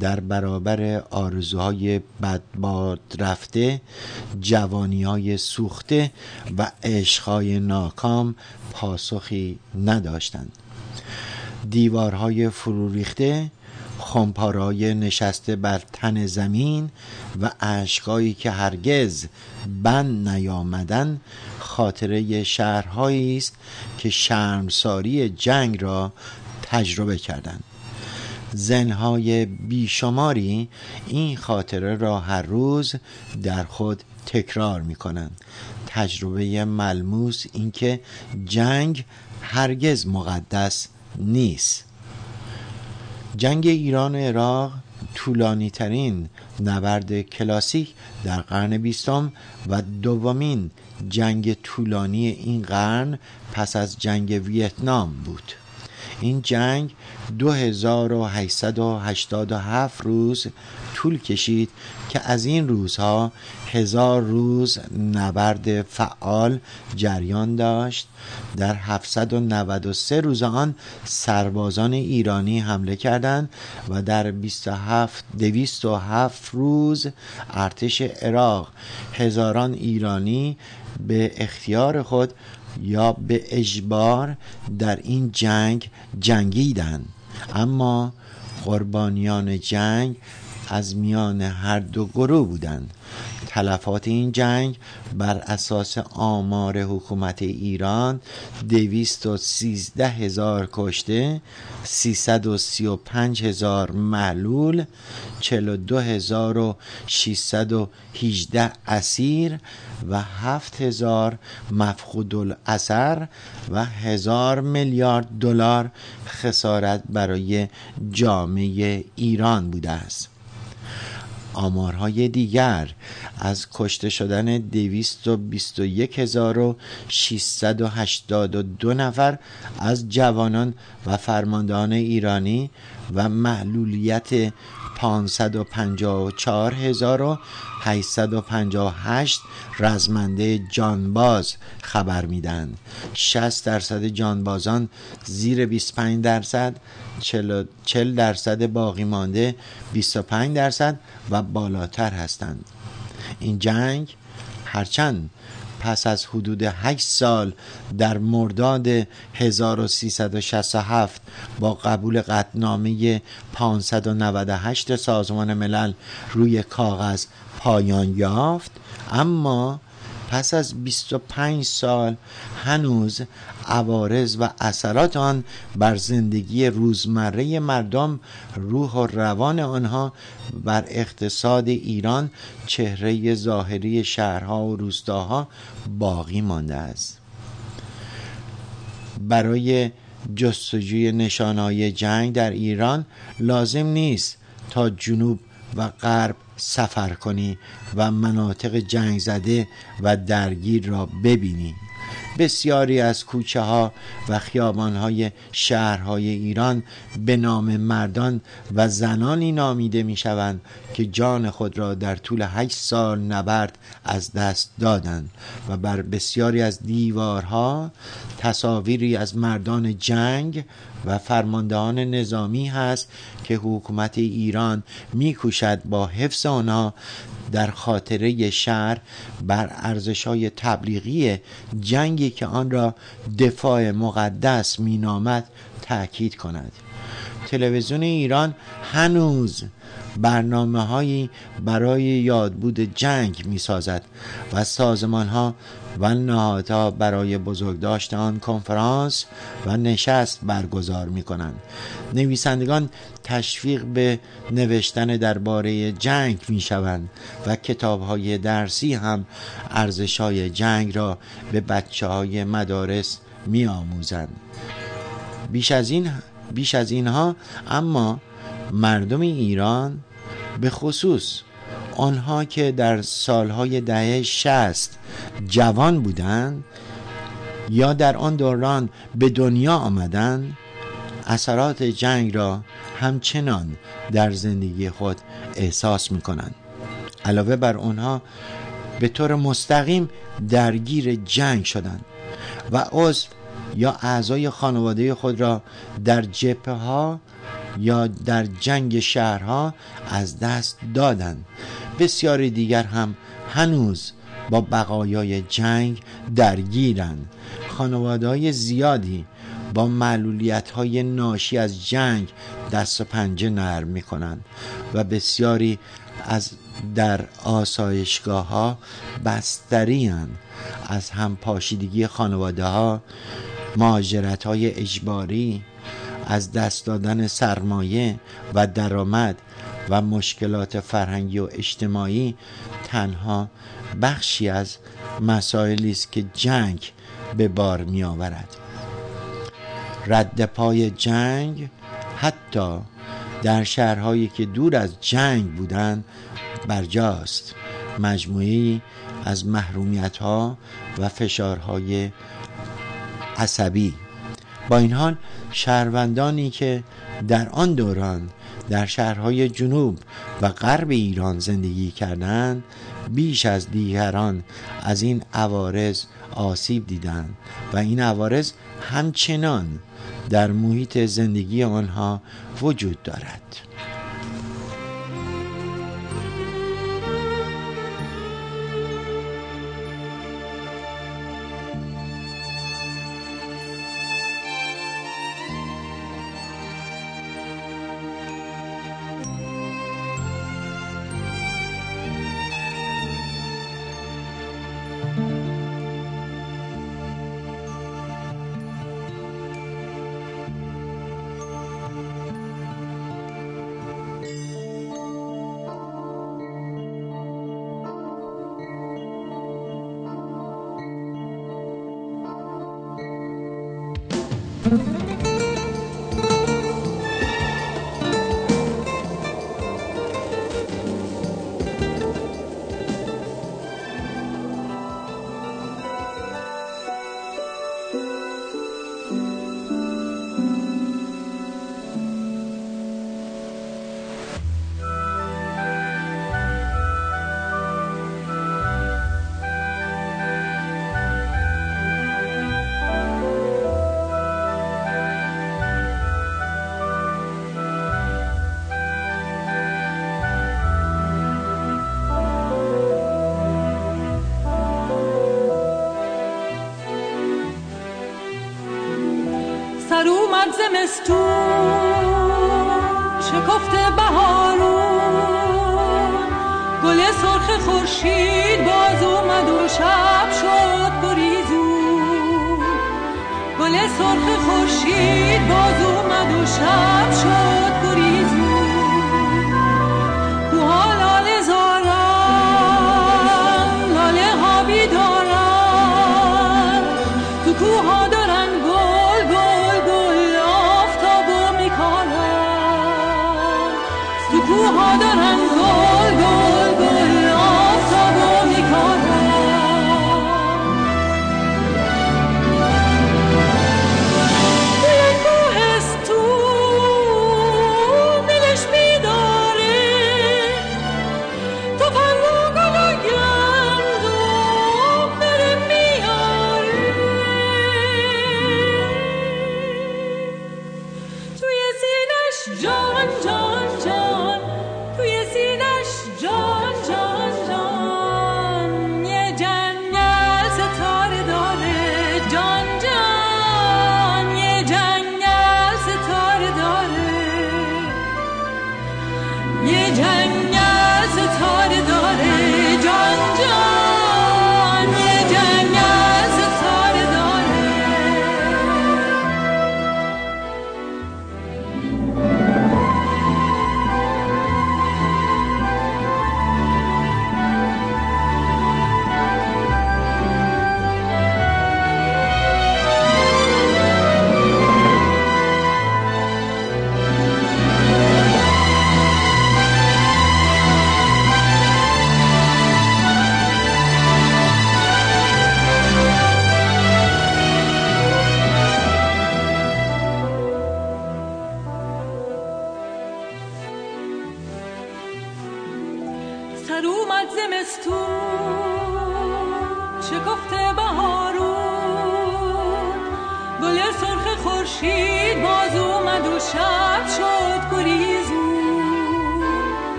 در برابر آرزوهای بدباد رفته جوانی های سوخته و عشقهای ناکام پاسخی نداشتند. دیوارهای فرو ریخته خمپارای نشسته بر تن زمین و اشکایی که هرگز بند نیامدن خاطره شهرهایی است که شرمساری جنگ را تجربه کردند. زنهای بیشماری این خاطره را هر روز در خود تکرار می کنند تجربه ملموس اینکه جنگ هرگز مقدس نیست. جنگ ایران و عراق طولانی ترین نبرد کلاسیک در قرن بیستم و دومین جنگ طولانی این قرن پس از جنگ ویتنام بود. این جنگ 2887 روز طول کشید که از این روزها هزار روز نبرد فعال جریان داشت. در 793 روز آن سربازان ایرانی حمله کردند و در 27 207 روز ارتش عراق هزاران ایرانی به اختیار خود یا به اجبار در این جنگ جنگیدند. اما قربانیان جنگ از میان هر دو گروه بودند. تلفات این جنگ بر اساس آمار حکومت ایران دویست و سیزده هزار کشته سیصد و سی و پنج هزار معلول چل و دو هزار و شیصد و هیجده اسیر و هفت هزار مفقود الاثر و هزار میلیارد دلار خسارت برای جامعه ایران بوده است. آمارهای دیگر. از کشته شدن 221682 نفر از جوانان و فرماندهان ایرانی و معلولیت 554858 رزمنده جانباز خبر میدن. 60 درصد جانبازان زیر 25 درصد 40 درصد باقی مانده 25 درصد و بالاتر هستند. این جنگ هرچند پس از حدود 8 سال در مرداد 1367 با قبول قطنامه 598 سازمان ملل روی کاغذ پایان یافت. اما پس از 25 سال هنوز عوارض و اثرات آن بر زندگی روزمره مردم روح و روان آنها بر اقتصاد ایران چهره ظاهری شهرها و روستاها باقی مانده است. برای جستجوی نشانهای جنگ در ایران لازم نیست تا جنوب و غرب سفر کنی و مناطق جنگ زده و درگیر را ببینی. بسیاری از کوچه ها و خیابان های شهرهای ایران به نام مردان و زنانی نامیده می شوند که جان خود را در طول هشت سال نبرد از دست دادند و بر بسیاری از دیوارها تصاویری از مردان جنگ و فرماندهان نظامی هست که حکومت ایران میکوشد با حفظ آنها در خاطره شهر بر ارزش های تبلیغی جنگی که آن را دفاع مقدس مینامد تأکید کند. تلویزیون ایران هنوز برنامه هایی برای یادبود جنگ می سازد و سازمان ها و نهادها برای بزرگداشت آن کنفرانس و نشست برگزار می کنند نویسندگان تشویق به نوشتن درباره جنگ می شوند و کتاب های درسی هم ارزش های جنگ را به بچه های مدارس می آموزند بیش از این بیش از اینها اما مردم ایران به خصوص آنها که در سالهای دهه شست جوان بودند یا در آن دوران به دنیا آمدند اثرات جنگ را همچنان در زندگی خود احساس می کنند علاوه بر آنها به طور مستقیم درگیر جنگ شدند و عضو یا اعضای خانواده خود را در جبهه ها یا در جنگ شهرها از دست دادند. بسیاری دیگر هم هنوز با بقایای جنگ درگیرند. خانواده زیادی با معلولیت های ناشی از جنگ دست و پنجه نرم می کنند و بسیاری از در آسایشگاه ها بستری از هم پاشیدگی خانواده ها مهاجرت های اجباری از دست دادن سرمایه و درآمد و مشکلات فرهنگی و اجتماعی تنها بخشی از مسائلی است که جنگ به بار می آورد رد پای جنگ حتی در شهرهایی که دور از جنگ بودند برجاست. مجموعی از محرومیت ها و فشارهای عصبی. با این حال شهروندانی که در آن دوران در شهرهای جنوب و غرب ایران زندگی کردند بیش از دیگران از این عوارض آسیب دیدند و این عوارض همچنان در محیط زندگی آنها وجود دارد. گل سرخ خورشید باز اومد و شب شد گریزون گل سرخ خورشید باز اومد و شب شد گریزون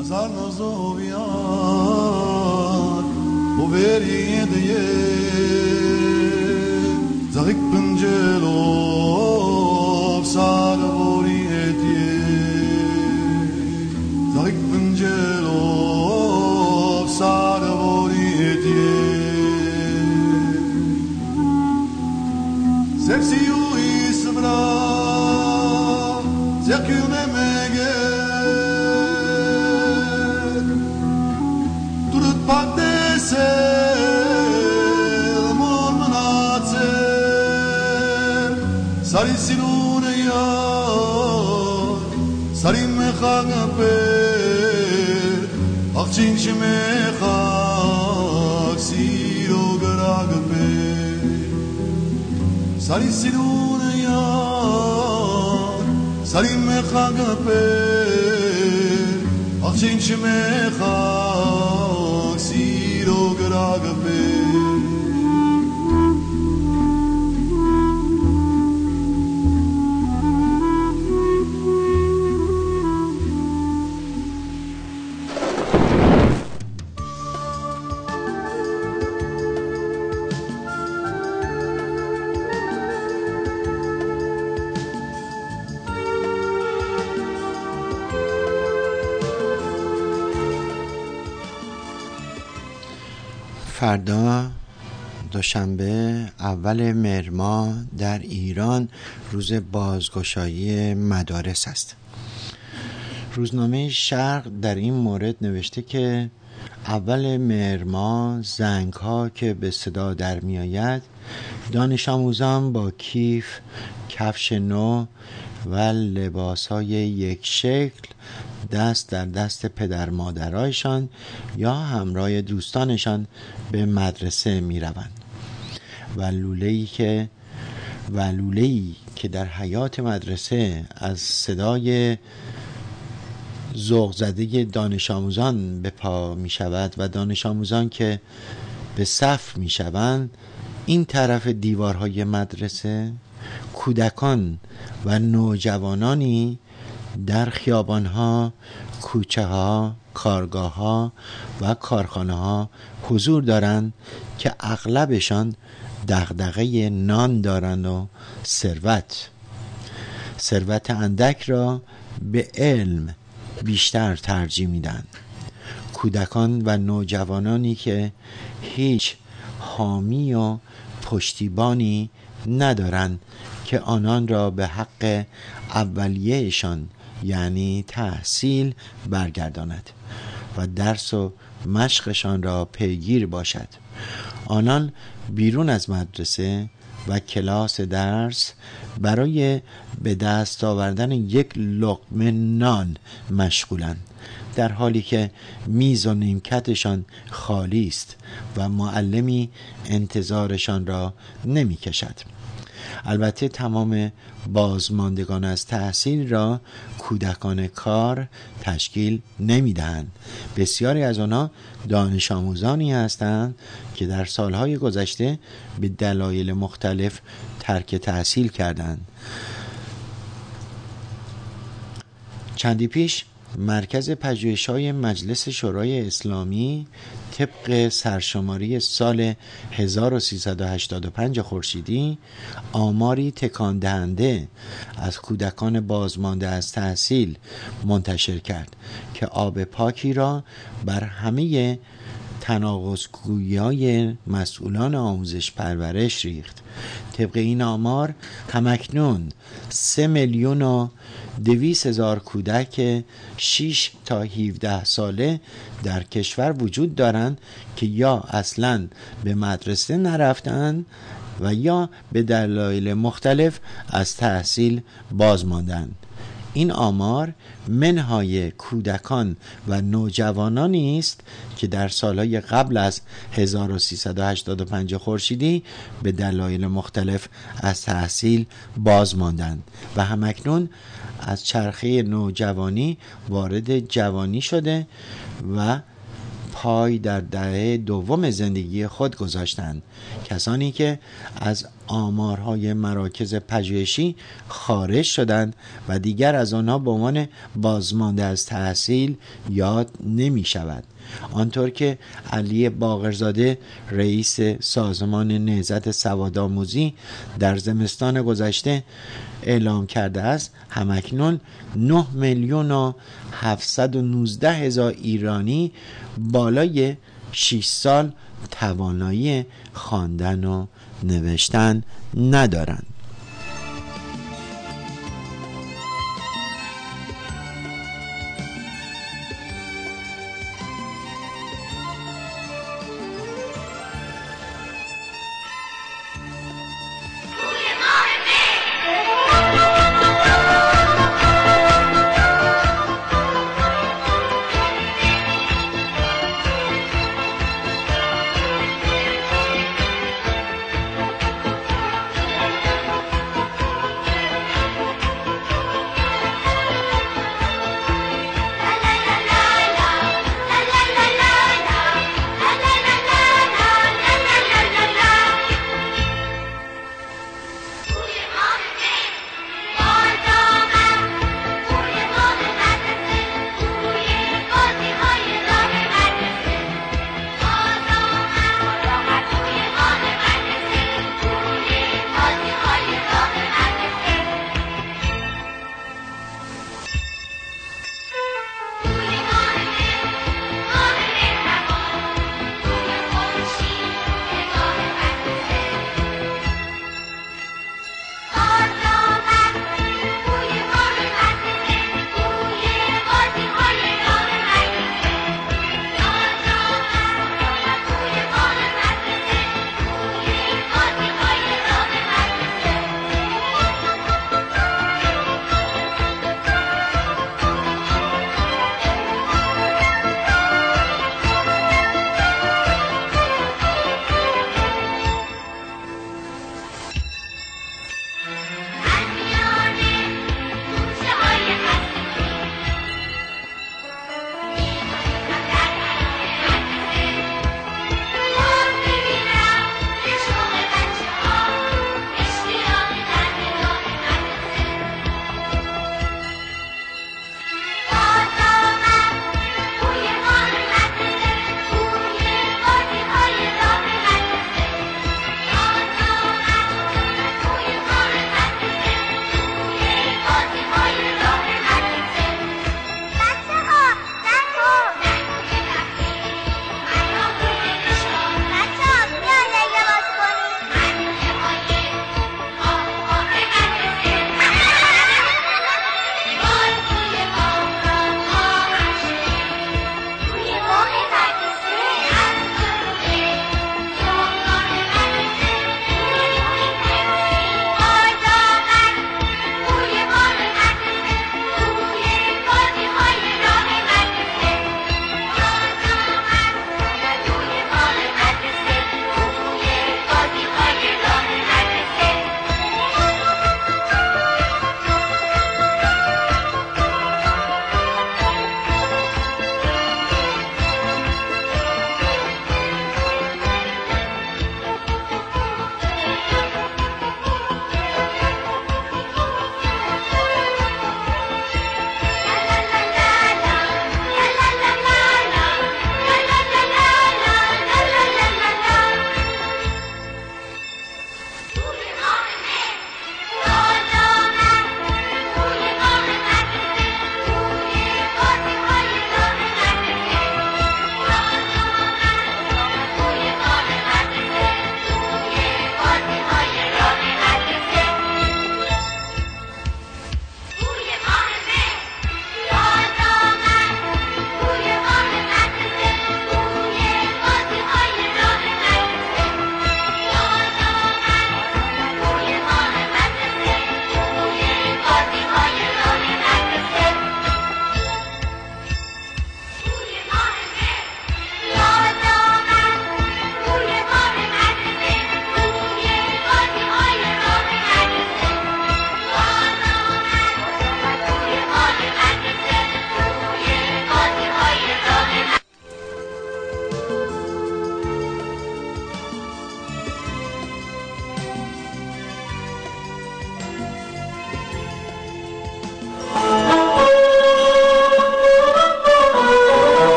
Hazarno zovjar Poverje dje Zarik pëngjelo Achin shemecha, siro gragpe. Sali sidun ya, sali mecha gpe. Achin shemecha, siro gragpe. فردا دوشنبه اول مهر ماه در ایران روز بازگشایی مدارس است. روزنامه شرق در این مورد نوشته که اول مهر ماه زنگ ها که به صدا در می آید دانش آموزان با کیف کفش نو و لباس های یک شکل دست در دست پدر مادرایشان یا همراه دوستانشان به مدرسه می روند و لوله‌ای که و لوله‌ای که در حیات مدرسه از صدای ذوق زده دانش آموزان به پا می شود و دانش آموزان که به صف می شوند این طرف دیوارهای مدرسه کودکان و نوجوانانی در خیابانها کوچه ها کارگاه ها و کارخانه ها حضور دارند که اغلبشان دغدغه نان دارند و ثروت. ثروت اندک را به علم بیشتر ترجیح میدن کودکان و نوجوانانی که هیچ حامی و پشتیبانی ندارند که آنان را به حق اولیهشان یعنی تحصیل برگرداند و درس و مشقشان را پیگیر باشد. آنان بیرون از مدرسه و کلاس درس برای به دست آوردن یک لقمه نان مشغولند در حالی که میز و نیمکتشان خالی است و معلمی انتظارشان را نمی کشد البته تمام بازماندگان از تحصیل را کودکان کار تشکیل نمی دهند. بسیاری از آنها دانش آموزانی هستند که در سالهای گذشته به دلایل مختلف ترک تحصیل کردند چندی پیش مرکز پژوهش های مجلس شورای اسلامی طبق سرشماری سال 1385 خورشیدی آماری تکان دهنده از کودکان بازمانده از تحصیل منتشر کرد که آب پاکی را بر همه تناقضگویی مسئولان آموزش پرورش ریخت. طبق این آمار همکنون سه میلیون و دویست هزار کودک 6 تا 17 ساله در کشور وجود دارند که یا اصلا به مدرسه نرفتند و یا به دلایل مختلف از تحصیل باز ماندند این آمار منهای کودکان و نوجوانانی است که در سالهای قبل از 1385 خورشیدی به دلایل مختلف از تحصیل باز ماندند و همکنون از چرخه نوجوانی وارد جوانی شده و پای در دهه دوم زندگی خود گذاشتند. کسانی که از آمارهای مراکز پژوهشی خارج شدند و دیگر از آنها به عنوان بازمانده از تحصیل یاد نمی شود آنطور که علی باقرزاده رئیس سازمان نهزت سوادآموزی در زمستان گذشته اعلام کرده است همکنون 9 میلیون و 719 هزار ایرانی بالای 6 سال توانایی خواندن و نوشتن ندارند.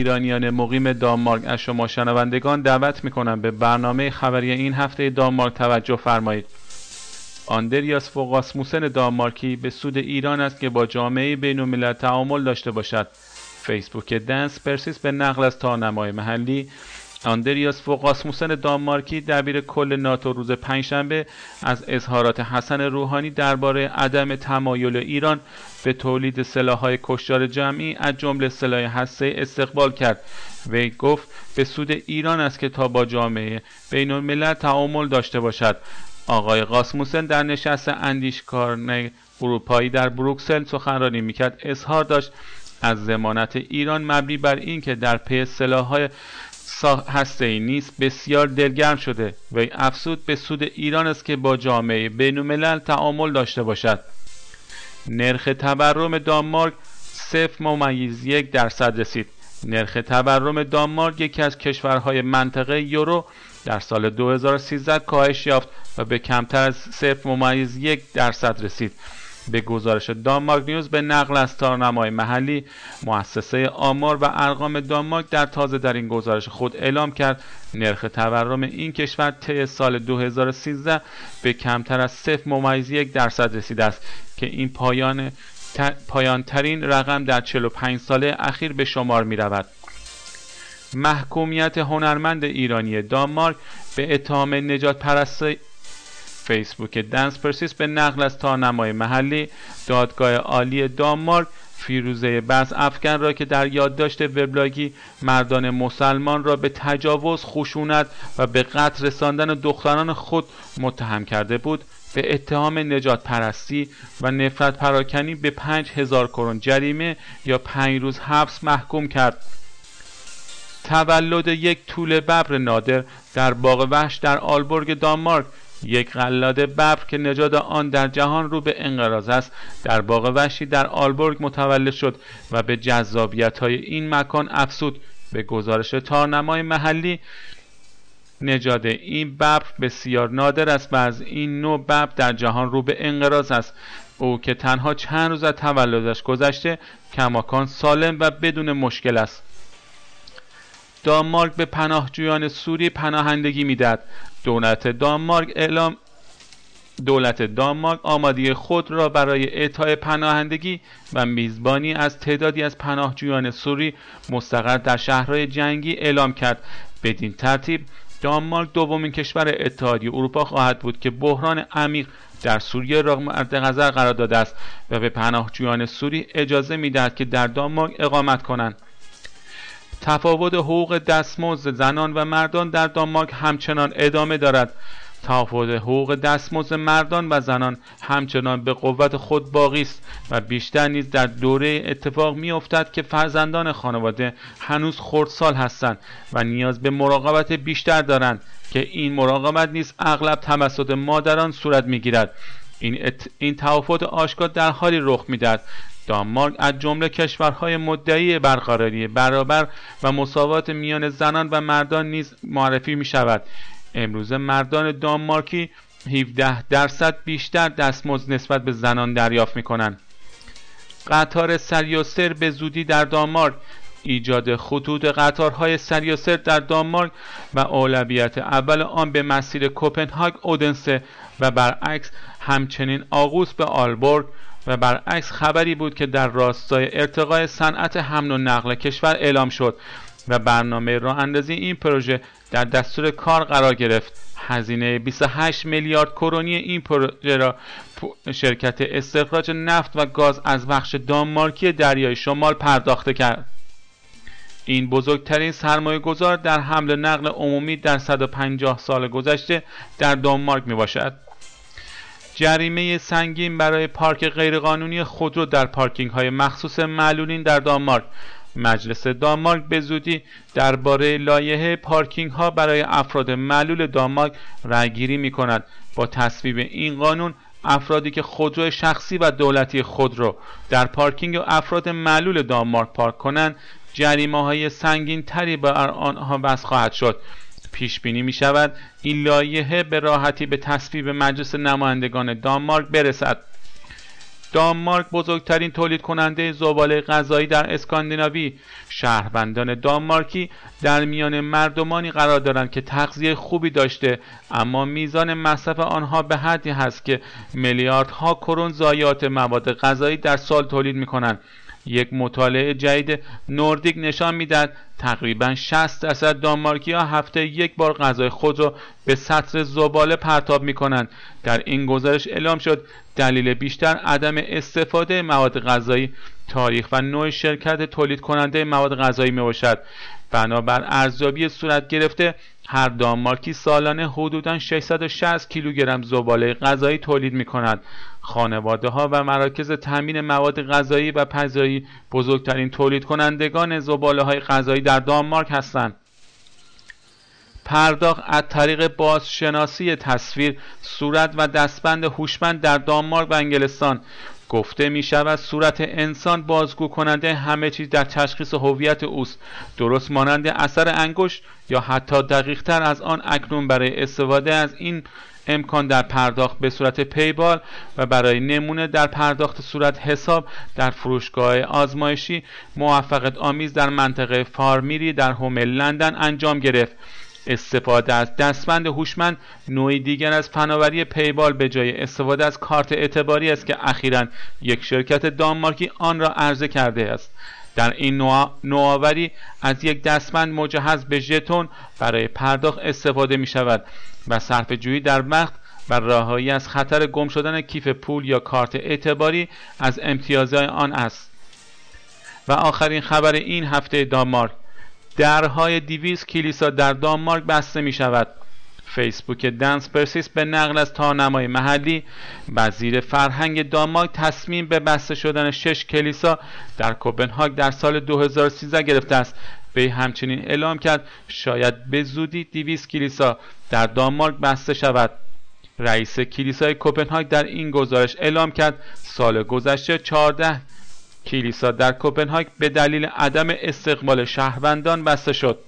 ایرانیان مقیم دانمارک از شما شنوندگان دعوت می‌کنم به برنامه خبری این هفته دانمارک توجه فرمایید. آندریاس فوقاسموسن دانمارکی به سود ایران است که با جامعه بین الملل تعامل داشته باشد. فیسبوک دنس پرسیس به نقل از تارنمای محلی آندریاس فوقاسموسن دانمارکی دبیر کل ناتو روز پنجشنبه از اظهارات حسن روحانی درباره عدم تمایل ایران به تولید سلاح‌های کشتار جمعی از جمله سلاح هسته استقبال کرد. وی گفت به سود ایران است که تا با جامعه بین الملل تعامل داشته باشد. آقای قاسموسن در نشست اندیشکاران اروپایی در بروکسل سخنرانی می‌کرد. اظهار داشت از زمانت ایران مبنی بر اینکه در پی سلاح‌های هسته ای نیست بسیار دلگرم شده. و افسود به سود ایران است که با جامعه بین الملل تعامل داشته باشد. نرخ تورم دانمارک صفر ممیز یک درصد رسید. نرخ تورم دانمارک یکی از کشورهای منطقه یورو در سال 2013 کاهش یافت و به کمتر از صفر ممیز یک درصد رسید. به گزارش دانمارک نیوز به نقل از تارنمای محلی مؤسسه آمار و ارقام دانمارک در تازه در این گزارش خود اعلام کرد. نرخ تورم این کشور طی سال 2013 به کمتر از صفر ممیز یک درصد رسیده است. که این پایان پایان ترین رقم در 45 ساله اخیر به شمار می رود. محکومیت هنرمند ایرانی دانمارک به اتهام نجات پرستی فیسبوک دنس پرسیس به نقل از تارنمای محلی دادگاه عالی دانمارک فیروزه بس افغان را که در یادداشت وبلاگی مردان مسلمان را به تجاوز خشونت و به قتل رساندن دختران خود متهم کرده بود به اتهام نجات پرستی و نفرت پراکنی به پنج هزار کرون جریمه یا پنج روز حبس محکوم کرد. تولد یک طول ببر نادر در باغ وحش در آلبورگ دانمارک یک قلاده ببر که نژاد آن در جهان رو به انقراض است در باغ وحشی در آلبورگ متولد شد و به جذابیت های این مکان افسود به گزارش تارنمای محلی نژاد این ببر بسیار نادر است و از این نوع ببر در جهان رو به انقراض است. او که تنها چند روز از تولدش گذشته کماکان سالم و بدون مشکل است. دانمارک به پناهجویان سوری پناهندگی می‌دهد. دولت دانمارک اعلام دولت دانمارک آمادگی خود را برای اعطای پناهندگی و میزبانی از تعدادی از پناهجویان سوری مستقر در شهرهای جنگی اعلام کرد. بدین ترتیب دانمارک دومین کشور اتحادیه اروپا خواهد بود که بحران عمیق در سوریه را مورد نظر قرار داده است و به پناهجویان سوری اجازه می‌دهد که در دانمارک اقامت کنند. تفاوت حقوق دستمزد زنان و مردان در دانمارک همچنان ادامه دارد. تفاوت حقوق دستمزد مردان و زنان همچنان به قوت خود باقی است و بیشتر نیز در دوره اتفاق می افتد که فرزندان خانواده هنوز خردسال هستند و نیاز به مراقبت بیشتر دارند که این مراقبت نیز اغلب توسط مادران صورت می گیرد این, ات... این تفاوت آشکار در حالی رخ می‌دهد. دانمارک از جمله کشورهای مدعی برقراری برابر و مساوات میان زنان و مردان نیز معرفی می شود امروزه مردان دانمارکی 17 درصد بیشتر دستمزد نسبت به زنان دریافت می کنند قطار سریاسر به زودی در دانمارک ایجاد خطوط قطارهای سریاسر در دانمارک و اولویت اول آن به مسیر کوپنهاگ اودنسه و برعکس همچنین آغوست به آلبورگ و برعکس خبری بود که در راستای ارتقای صنعت حمل و نقل کشور اعلام شد. و برنامه راه اندازی این پروژه در دستور کار قرار گرفت. هزینه 28 میلیارد کرونی این پروژه را شرکت استخراج نفت و گاز از بخش دانمارکی دریای شمال پرداخته کرد. این بزرگترین سرمایه گذار در حمل نقل عمومی در 150 سال گذشته در دانمارک می باشد جریمه سنگین برای پارک غیرقانونی خودرو در پارکینگ های مخصوص معلولین در دانمارک مجلس دانمارک به زودی درباره لایحه پارکینگ ها برای افراد معلول دانمارک رأیگیری می کند با تصویب این قانون افرادی که خودرو شخصی و دولتی خودرو در پارکینگ افراد معلول دانمارک پارک کنند جریمه های سنگین تری بر آنها وضع خواهد شد. پیش بینی می شود این لایحه به راحتی به تصویب مجلس نمایندگان دانمارک برسد. دانمارک بزرگترین تولید کننده زباله غذایی در اسکاندیناوی. شهروندان دانمارکی در میان مردمانی قرار دارند که تغذیه خوبی داشته اما میزان مصرف آنها به حدی هست که میلیاردها کرون ضایعات مواد غذایی در سال تولید می کنند یک مطالعه جدید نوردیک نشان می‌دهد تقریبا 60 درصد دانمارکی ها هفته یک بار غذای خود را به سطر زباله پرتاب می کنند در این گزارش اعلام شد دلیل بیشتر عدم استفاده مواد غذایی تاریخ و نوع شرکت تولید کننده مواد غذایی می باشد بنابر ارزیابی صورت گرفته هر دانمارکی سالانه حدودا 660 کیلوگرم زباله غذایی تولید می کند خانواده ها و مراکز تامین مواد غذایی و پذیرایی بزرگترین تولید کنندگان زباله های غذایی در دانمارک هستند. پرداخت از طریق بازشناسی تصویر صورت و دستبند هوشمند در دانمارک و انگلستان. گفته می شود صورت انسان بازگو کننده همه چیز در تشخیص هویت اوست. درست مانند اثر انگشت یا حتی دقیق تر از آن اکنون برای استفاده از این امکان در پرداخت به صورت پیبال و برای نمونه در پرداخت صورت حساب در فروشگاه آزمایشی موفقیت آمیز در منطقه فارمیری در هومل لندن انجام گرفت. استفاده از دستبند هوشمند نوعی دیگر از فناوری پیبال به جای استفاده از کارت اعتباری است که اخیرا یک شرکت دانمارکی آن را عرضه کرده است. در این نوآوری از یک دستبند مجهز به ژتون برای پرداخت استفاده می شود و صرف جویی در وقت و راههایی از خطر گم شدن کیف پول یا کارت اعتباری از امتیازهای آن است. و آخرین خبر این هفته دانمارک. درهای دیویس کلیسا در دانمارک بسته می شود. فیسبوک دنس پرسیس به نقل از تانمای محلی وزیر فرهنگ دانمارک تصمیم به بسته شدن شش کلیسا در کوپنهاگ در سال 2013 گرفته است. به همچنین اعلام کرد. شاید به زودی دیویس کلیسا در دانمارک بسته شود. رئیس کلیسای کوپنهاگ در این گزارش اعلام کرد سال گذشته 14 کلیسا در کوپنهاگ به دلیل عدم استقبال شهروندان بسته شد.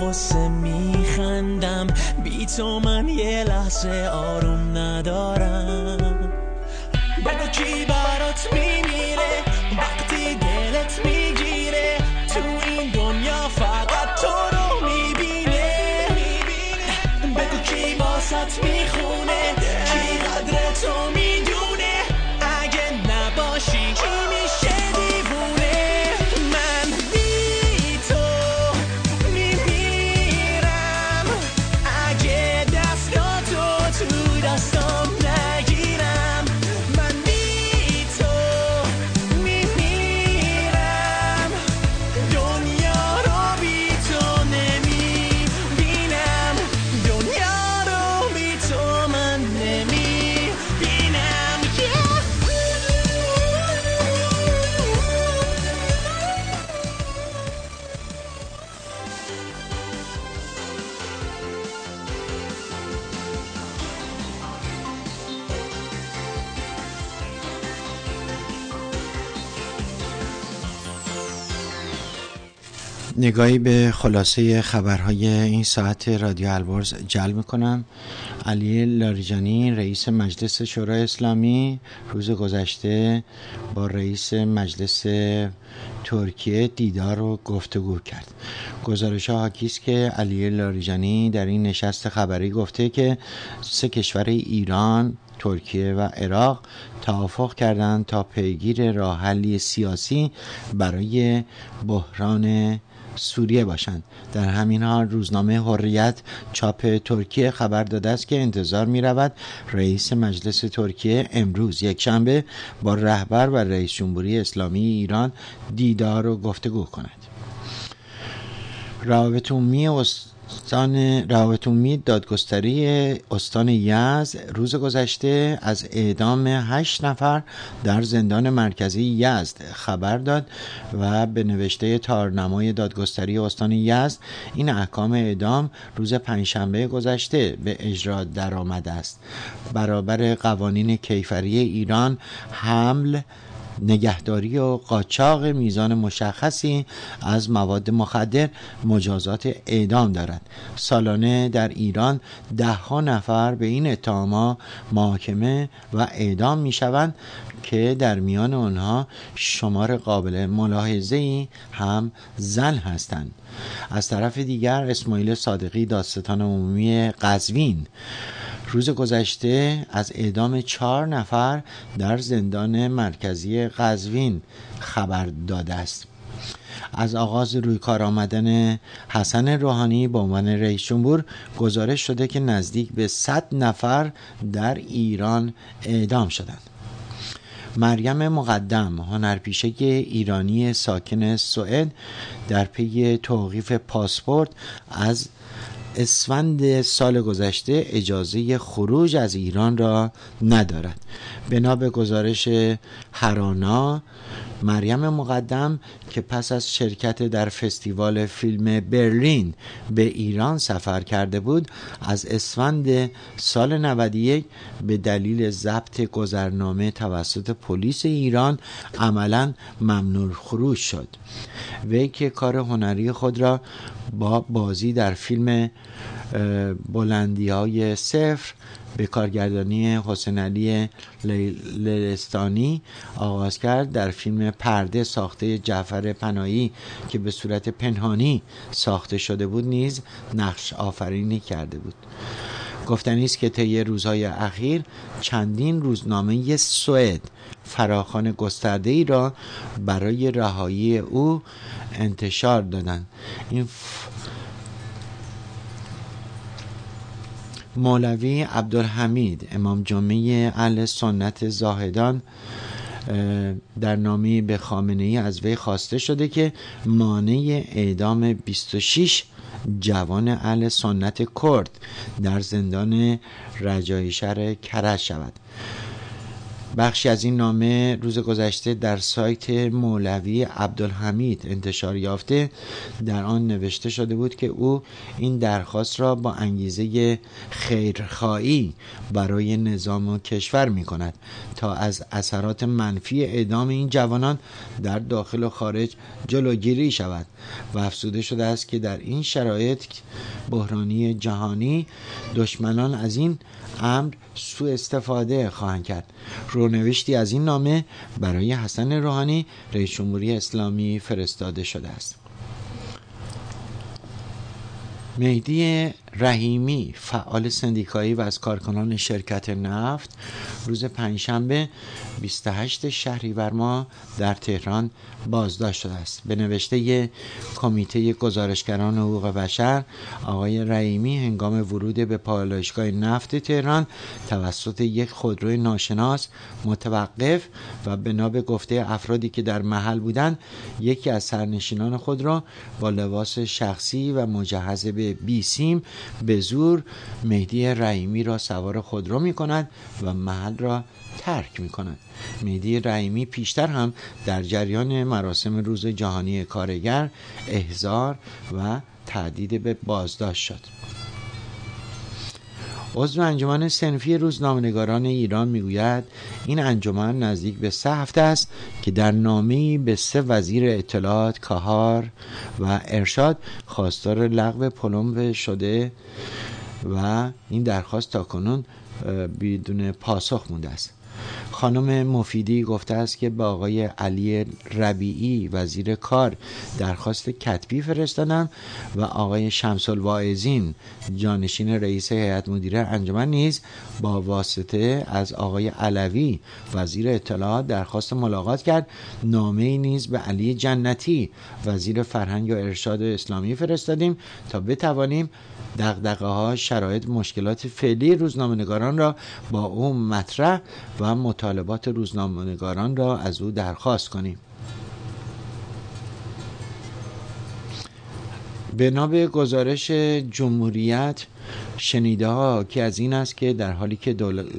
قصه میخندم. بی تو من یه لحظه آروم نگاهی به خلاصه خبرهای این ساعت رادیو البرز جلب می‌کنم. علی لاریجانی رئیس مجلس شورای اسلامی روز گذشته با رئیس مجلس ترکیه دیدار و گفتگو کرد. گزارش ها حاکی که علی لاریجانی در این نشست خبری گفته که سه کشور ایران ترکیه و عراق توافق کردند تا پیگیر راه حلی سیاسی برای بحران سوریه باشند. در همین حال روزنامه حریت چاپ ترکیه خبر داده است که انتظار می رود رئیس مجلس ترکیه امروز یک شنبه با رهبر و رئیس جمهوری اسلامی ایران دیدار و گفتگو کند. روابط عمومی استان روابط عمومی دادگستری استان یزد روز گذشته از اعدام هشت نفر در زندان مرکزی یزد خبر داد و به نوشته تارنمای دادگستری استان یزد این احکام اعدام روز پنجشنبه گذشته به اجرا درآمده است. برابر قوانین کیفری ایران حمل نگهداری و قاچاق میزان مشخصی از مواد مخدر مجازات اعدام دارد سالانه در ایران ده ها نفر به این اتهام محاکمه و اعدام می شوند که در میان آنها شمار قابل ملاحظه ای هم زن هستند. از طرف دیگر اسماعیل صادقی داستان عمومی قزوین. روز گذشته از اعدام چهار نفر در زندان مرکزی قزوین خبر داده است. از آغاز روی کار آمدن حسن روحانی به عنوان رئیس جمهور گزارش شده که نزدیک به 100 نفر در ایران اعدام شدند. مریم مقدم هنرپیشه ایرانی ساکن سوئد در پی توقیف پاسپورت از اسفند سال گذشته اجازه خروج از ایران را ندارد. بنا به گزارش هرانا مریم مقدم که پس از شرکت در فستیوال فیلم برلین به ایران سفر کرده بود از اسفند سال 91 به دلیل ضبط گذرنامه توسط پلیس ایران عملا ممنوع خروج شد. وی که کار هنری خود را با بازی در فیلم بلندی های صفر به کارگردانی حسین علی لرستانی آغاز کرد در فیلم پرده ساخته جعفر پنایی که به صورت پنهانی ساخته شده بود نیز نقش آفرینی کرده بود. گفتنی است که طی روزهای اخیر چندین روزنامه سوئد فراخان گسترده ای را برای رهایی او انتشار دادند. این مولوی عبدالحمید امام جمعه اهل سنت زاهدان در نامی به خامنه ای از وی خواسته شده که مانع اعدام 26 جوان اهل سنت کرد در زندان رجایی شهر کرج شود. بخشی از این نامه روز گذشته در سایت مولوی عبدالحمید انتشار یافته. در آن نوشته شده بود که او این درخواست را با انگیزه خیرخواهی برای نظام و کشور می کند تا از اثرات منفی اعدام این جوانان در داخل و خارج جلوگیری شود و افزوده شده است که در این شرایط بحرانی جهانی دشمنان از این امر سوء استفاده خواهند کرد. رونوشتی از این نامه برای حسن روحانی رئیس جمهوری اسلامی فرستاده شده است. مهدی رحیمی فعال سندیکایی و از کارکنان شرکت نفت روز پنجشنبه 28 شهریور ماه در تهران بازداشت شده است. به نوشته کمیته گزارشگران حقوق بشر آقای رحیمی هنگام ورود به پالایشگاه نفت تهران توسط یک خودروی ناشناس متوقف و بنا به گفته افرادی که در محل بودند یکی از سرنشینان خود را با لباس شخصی و مجهز به بیسیم به زور مهدی رحیمی را سوار خودرو می کند و محل را ترک می کند مهدی رحیمی پیشتر هم در جریان مراسم روز جهانی کارگر احضار و تهدید به بازداشت شد. عضو انجمن سنفی روزنامه‌نگاران ایران می‌گوید این انجمن نزدیک به سه هفته است که در نامه‌ای به سه وزیر اطلاعات کهار و ارشاد خواستار لغو پلم شده و این درخواست تاکنون بدون پاسخ مونده است. خانم مفیدی گفته است که به آقای علی ربیعی وزیر کار درخواست کتبی فرستادم و آقای شمس الواعظین جانشین رئیس هیئت مدیره انجمن نیز با واسطه از آقای علوی وزیر اطلاعات درخواست ملاقات کرد. نامه نیز به علی جنتی وزیر فرهنگ و ارشاد اسلامی فرستادیم تا بتوانیم دقدقه ها شرایط مشکلات فعلی روزنامه‌نگاران را با او مطرح و مطالبات روزنامه‌نگاران را از او درخواست کنیم. بنا به گزارش جمهوریت شنیده ها که از این است که در حالی که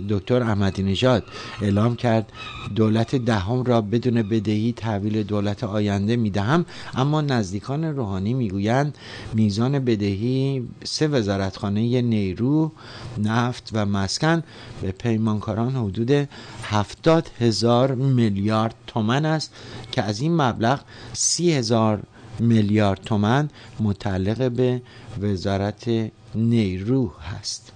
دکتر احمدی نژاد اعلام کرد دولت دهم را بدون بدهی تحویل دولت آینده می‌دهم اما نزدیکان روحانی می‌گویند میزان بدهی سه وزارتخانه نیرو نفت و مسکن به پیمانکاران حدود هفتاد هزار میلیارد تومن است که از این مبلغ سی هزار میلیارد تومن متعلق به وزارت نیرو هست.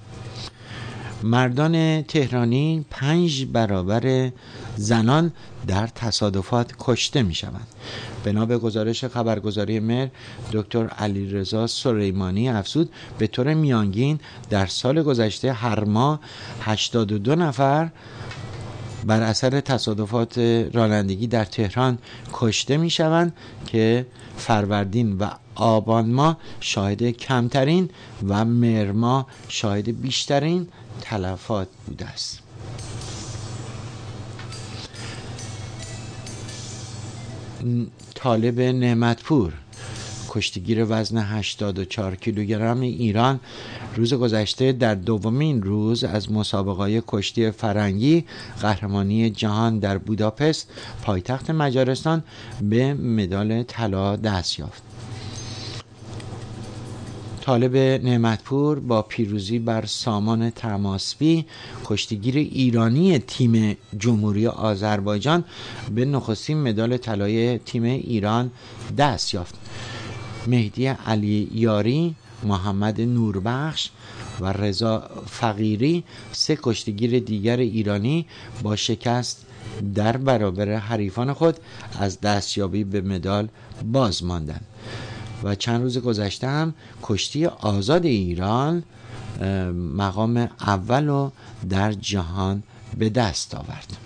مردان تهرانی پنج برابر زنان در تصادفات کشته می شوند. بنا به گزارش خبرگزاری مر دکتر علیرضا سلیمانی افزود به طور میانگین در سال گذشته هر ماه 82 نفر بر اثر تصادفات رانندگی در تهران کشته می شوند که فروردین و آبان ماه شاهد کمترین و مرما شاهد بیشترین تلفات بوده است. طالب نعمتپور کشتیگیر وزن 84 کیلوگرم ایران روز گذشته در دومین روز از مسابقه کشتی فرنگی قهرمانی جهان در بوداپست پایتخت مجارستان به مدال طلا دست یافت. طالب نعمتپور با پیروزی بر سامان تماسبی کشتیگیر ایرانی تیم جمهوری آذربایجان به نخستین مدال طلای تیم ایران دست یافت. مهدی علی یاری محمد نوربخش و رضا فقیری سه کشتیگیر دیگر ایرانی با شکست در برابر حریفان خود از دستیابی به مدال باز ماندند و چند روز گذشته هم کشتی آزاد ایران مقام اول رو در جهان به دست آورد.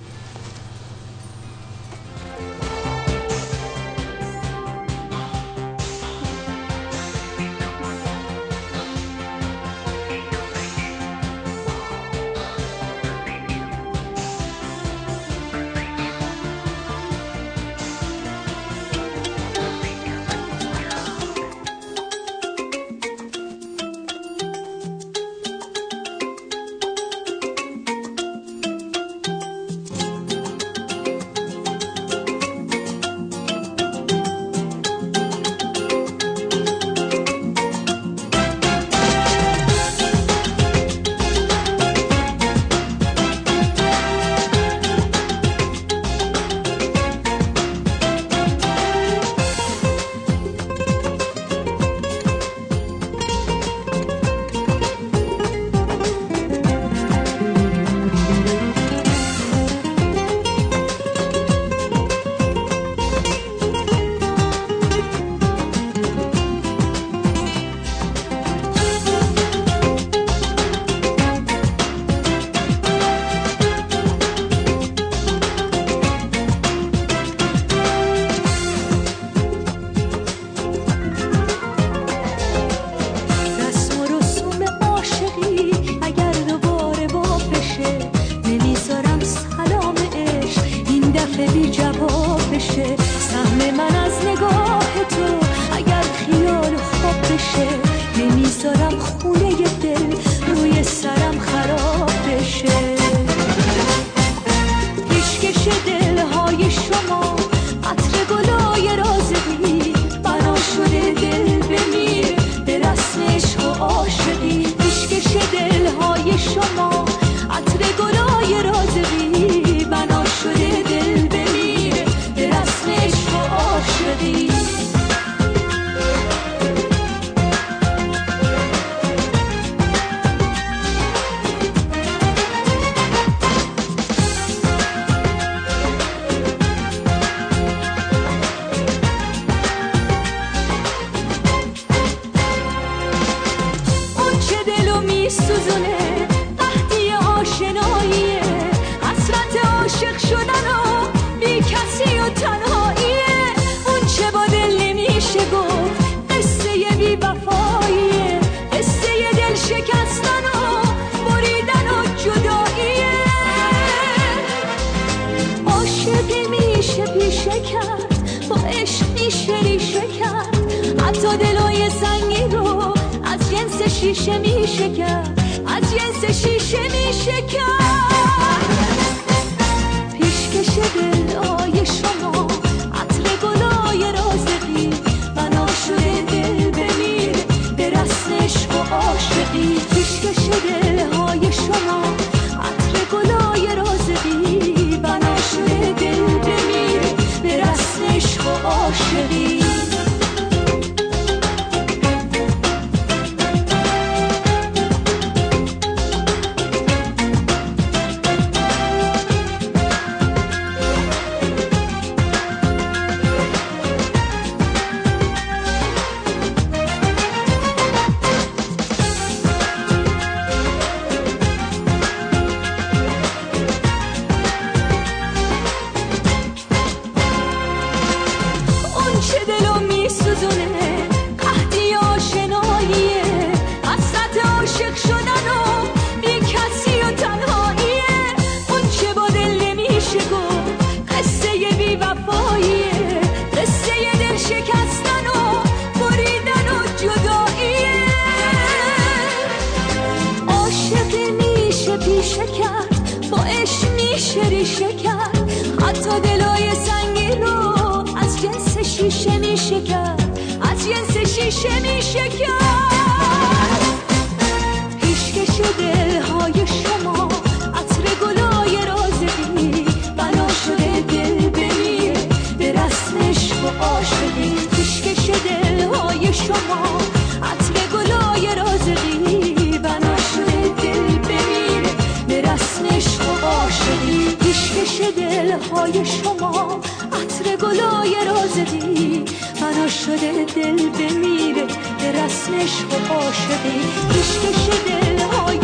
عطر گلای رازقی بنا شده دل بمیره به رسم عشق و عاشقی. پیشکش دلهای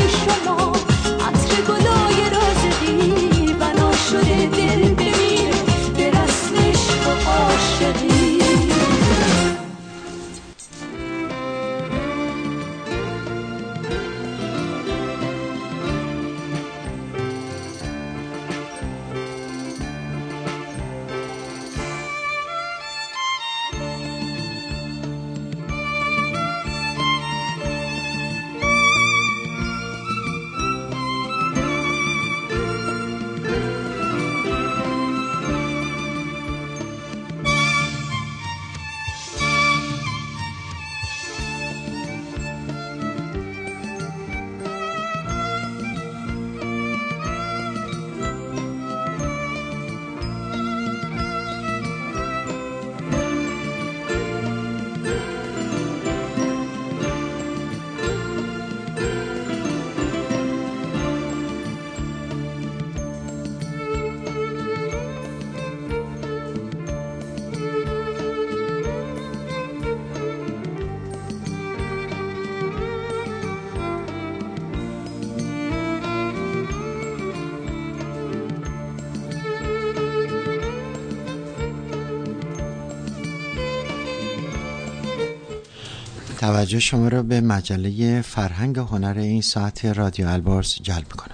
توجه شما را به مجله فرهنگ هنر این ساعت رادیو البرز جلب کنم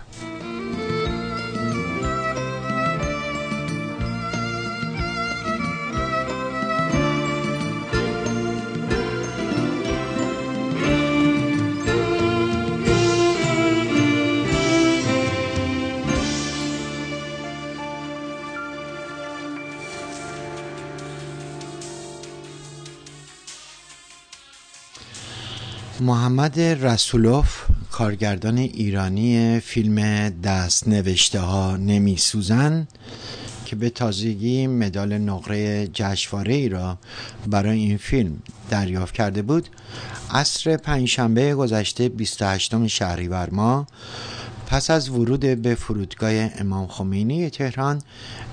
محمد رسولوف کارگردان ایرانی فیلم دست نوشته ها نمی سوزن که به تازگی مدال نقره جشنواره ای را برای این فیلم دریافت کرده بود. عصر پنجشنبه گذشته 28 شهریور ماه پس از ورود به فرودگاه امام خمینی تهران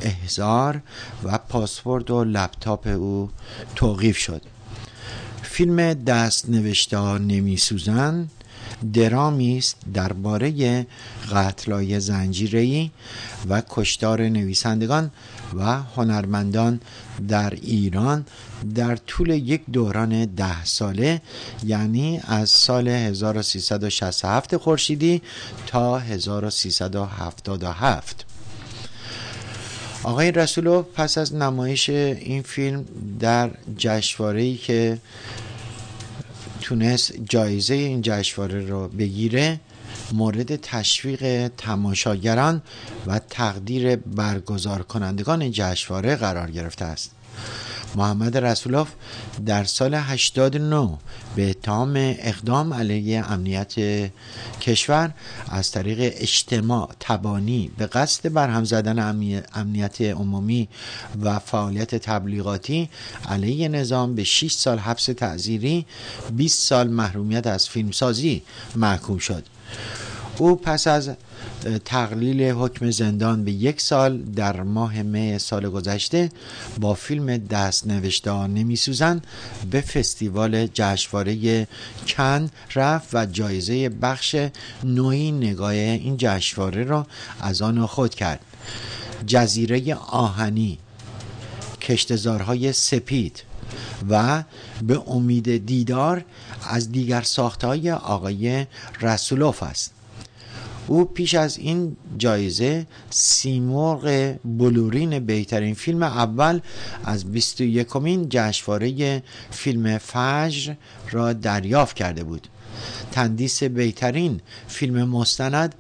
احضار و پاسپورت و لپتاپ او توقیف شد. فیلم دست نوشته ها نمی سوزن. درامی است درباره قتلای زنجیره‌ای و کشتار نویسندگان و هنرمندان در ایران در طول یک دوران ده ساله یعنی از سال 1367 خورشیدی تا 1377 آقای رسولو پس از نمایش این فیلم در جشنواره‌ای که تونست جایزه این جشنواره رو بگیره مورد تشویق تماشاگران و تقدیر برگزار کنندگان جشنواره قرار گرفته است. محمد رسولوف در سال 89 به اتهام اقدام علیه امنیت کشور از طریق اجتماع تبانی به قصد برهم زدن امنیت عمومی و فعالیت تبلیغاتی علیه نظام به 6 سال حبس تعذیری 20 سال محرومیت از فیلمسازی محکوم شد. او پس از تقلیل حکم زندان به یک سال در ماه می سال گذشته با فیلم دست نوشته نمی سوزن به فستیوال جشنواره کن رفت و جایزه بخش نوعی نگاه این جشنواره را از آن خود کرد. جزیره آهنی کشتزارهای سپید و به امید دیدار از دیگر ساختهای آقای رسولوف است. او پیش از این جایزه سیمرغ بلورین بهترین فیلم اول از 21 کمین جشنواره فیلم فجر را دریافت کرده بود. تندیس بهترین فیلم مستند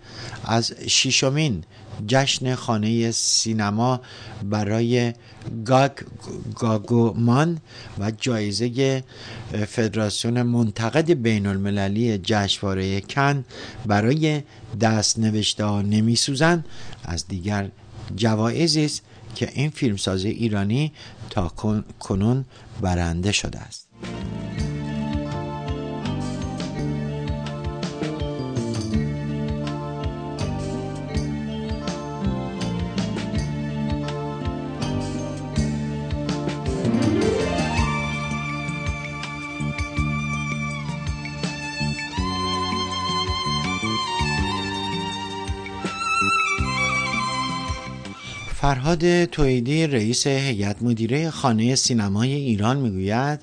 از شیشمین جشن خانه سینما برای گاگ گاگومان و جایزه فدراسیون منتقد بین المللی جشنواره کن برای دست نوشته ها نمی سوزن از دیگر جوایزی است که این فیلمساز ایرانی تا کنون برنده شده است. فرهاد تویدی رئیس هیئت مدیره خانه سینمای ایران می‌گوید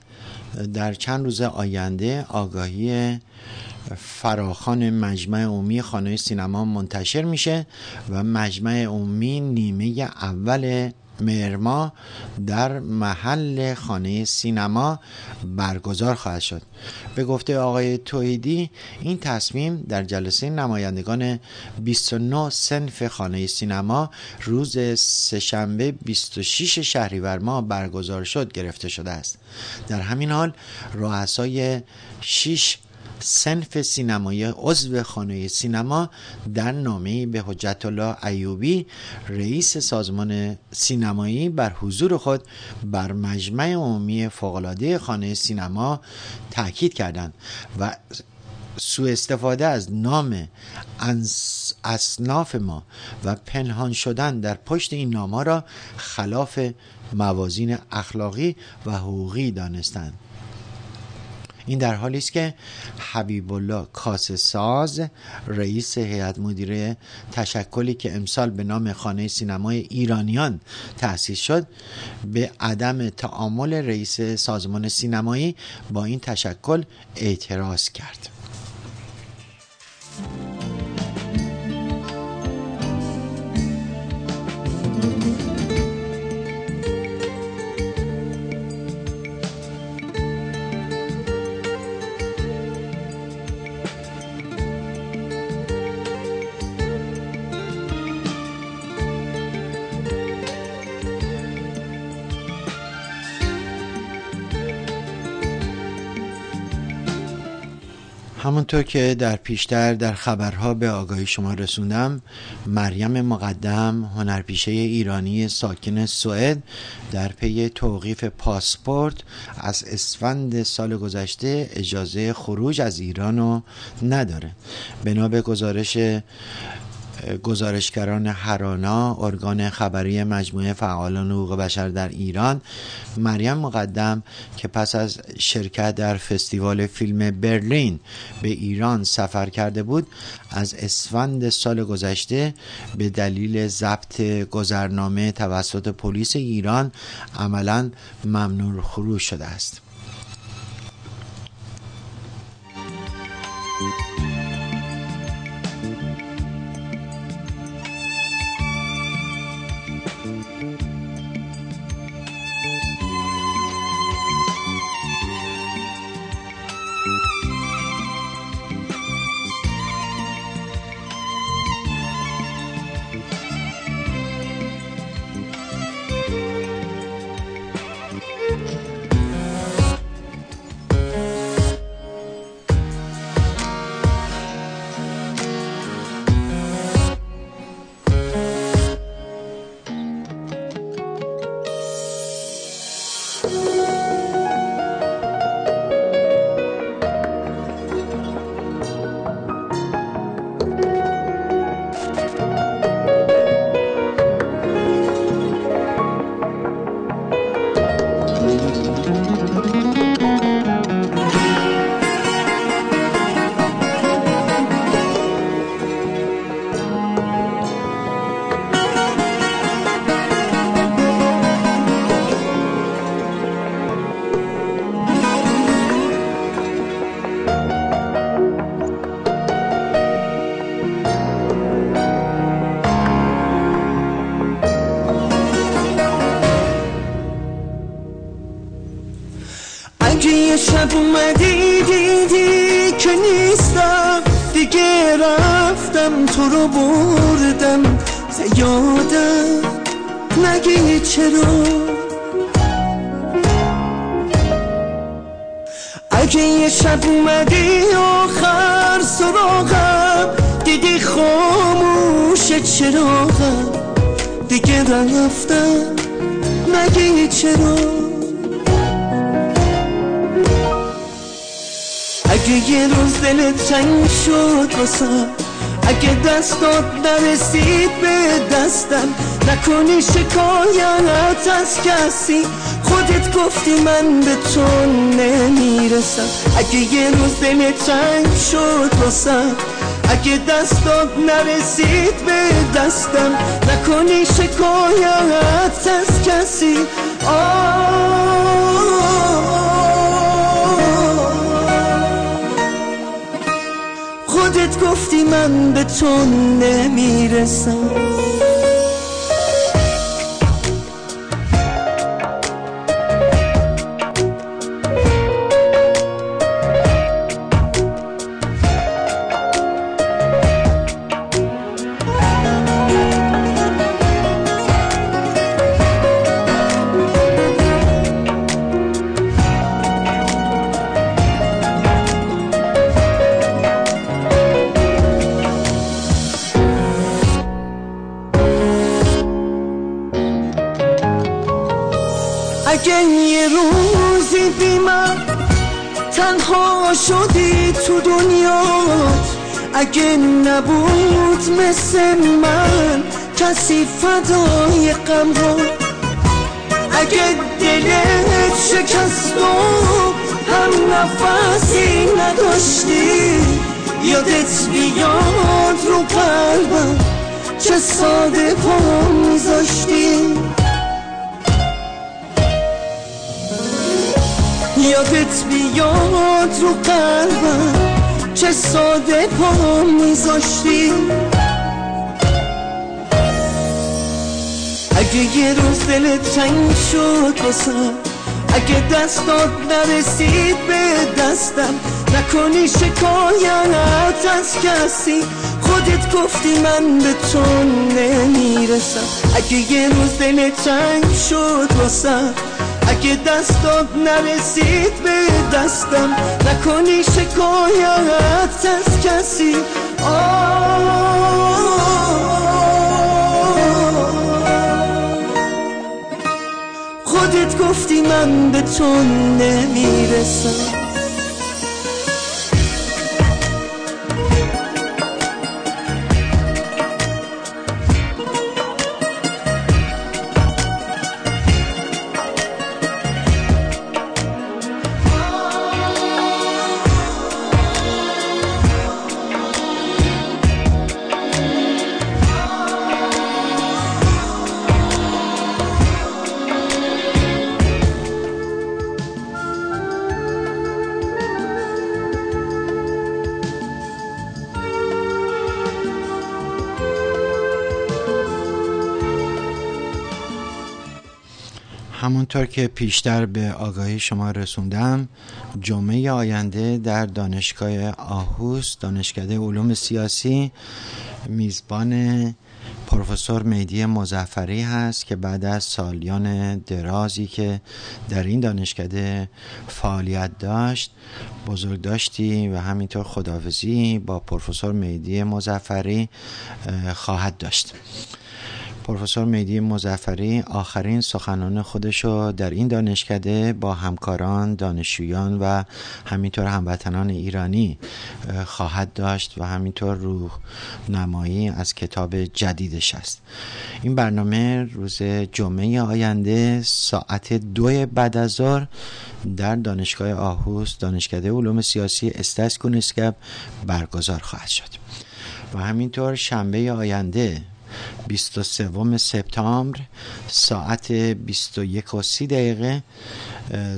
در چند روز آینده آگاهی فراخان مجمع عمومی خانه سینما منتشر میشه و مجمع عمومی نیمه اول مرما در محل خانه سینما برگزار خواهد شد. به گفته آقای تویدی این تصمیم در جلسه نمایندگان 29 سنف خانه سینما روز سهشنبه 26 شهریور ماه برگزار شد گرفته شده است. در همین حال رؤسای 6 سنف سینمایی عضو خانه سینما در نامه به حجت الله ایوبی رئیس سازمان سینمایی بر حضور خود بر مجمع عمومی فوقالعاده خانه سینما تاکید کردند و سوء استفاده از نام اصناف ما و پنهان شدن در پشت این نام ها را خلاف موازین اخلاقی و حقوقی دانستند. این در حالی است که حبیب الله کاسه ساز رئیس هیئت مدیره تشکلی که امسال به نام خانه سینمای ایرانیان تأسیس شد به عدم تعامل رئیس سازمان سینمایی با این تشکل اعتراض کرد. همونطور که در پیشتر در خبرها به آگاهی شما رسوندم مریم مقدم هنرپیشه ایرانی ساکن سوئد در پی توقیف پاسپورت از اسفند سال گذشته اجازه خروج از ایران رو نداره. بنا به گزارش گزارشگران هرانا ارگان خبری مجموعه فعالان حقوق بشر در ایران. مریم مقدم که پس از شرکت در فستیوال فیلم برلین به ایران سفر کرده بود از اسفند سال گذشته به دلیل ضبط گذرنامه توسط پلیس ایران عملا ممنوع خروج شده است. چراغم. دیگه رفتم. نگی چرا؟ اگه یه روز دل تنگ شد واسم اگه دستات نرسید به دستم نکنی شکایت از کسی. خودت گفتی من به تو نمی‌رسم. اگه یه روز دل تنگ شد واسم اگه دستات نرسید به دستم نکنی شکایت از کسی. خودت گفتی من به تو نمی‌رسم. کسی فدای غم رو اگه دلت شکست و هم نفسی نداشتی یادت بیاد رو قلبم چه ساده پا میذاشتی. یادت بیاد رو قلبم چه ساده پا میذاشتی. اگه یه روز دلت تنگ شد واسم اگه دستات نرسید به دستم نکنی شکایت از کسی. خودت گفتی من به تو نمی‌رسم. اگه یه روز دلت تنگ شد واسم اگه دستات نرسید به دستم نکنی شکایت از کسی. خودت گفتی من به تو نمی‌رسم. همونطور که پیشتر به آگاهی شما رسوندم جمعه آینده در دانشگاه آهوس دانشکده علوم سیاسی میزبان پروفسور مهدی مزفری هست که بعد از سالیان درازی که در این دانشکده فعالیت داشت بزرگ داشتی و همینطور خداحافظی با پروفسور مهدی مزفری خواهد داشت. پروفسور مهدی مزفری آخرین سخنان خودشو در این دانشکده با همکاران دانشجویان و همینطور هموطنان ایرانی خواهد داشت و همینطور روح نمایی از کتاب جدیدش است. این برنامه روز جمعه آینده ساعت دو بعد از ظهر در دانشگاه آهوس دانشکده علوم سیاسی استاس کنسکب برگزار خواهد شد. و همینطور شنبه آینده 23 سپتامبر ساعت 21 و 30 دقیقه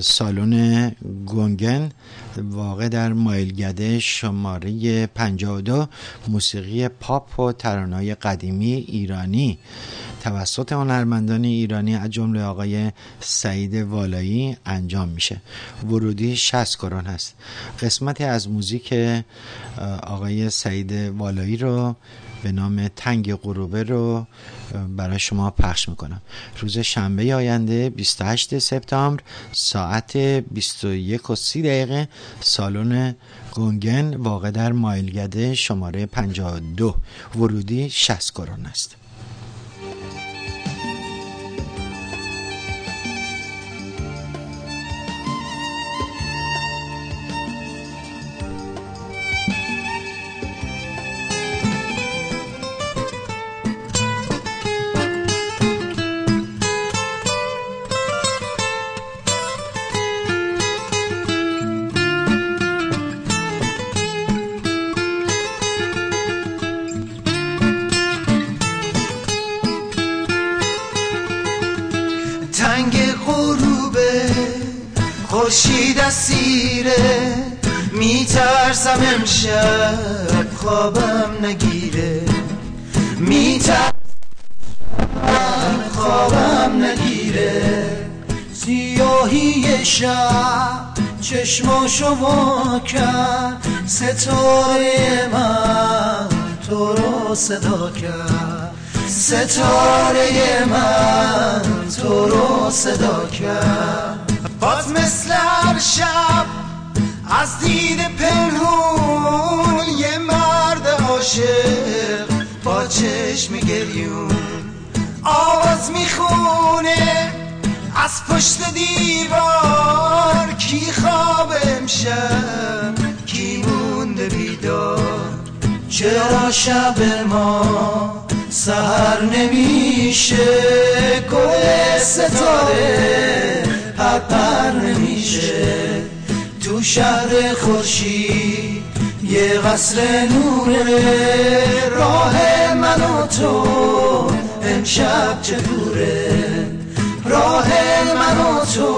سالن گونگن واقع در مایلگده شماره 52 موسیقی پاپ و ترانه‌های قدیمی ایرانی. توسط هنرمندان ایرانی از جمله آقای سعید والایی انجام میشه. ورودی 60 کرون هست. قسمتی از موزیک آقای سعید والایی رو به نام تنگ غروبه رو برای شما پخش می‌کنم. روز شنبه آینده 28 سپتامبر ساعت 21 و 30 دقیقه سالن گونگن واقع در مایلگده شماره 52 ورودی 60 کرون است. اسیره میترسم امشب خوابم نگیره. میترسم خوابم نگیره. سیاهی شب چشماشو وا کرد. ستاره من تو رو صدا کرد. ستاره من تو رو صدا کرد. باز مثل هر شب از دید پنهون یه مرد عاشق با چشم گریون آواز می‌خونه از پشت دیوار کی خواب امشب کی مونده بیدار؟ چرا شب ما سهر نمیشه؟ گل ستاره پر پر نمیشه. تو شهر خورشید یه قصر نوره راه من و تو. امشب چه دوره؟ راه من و تو.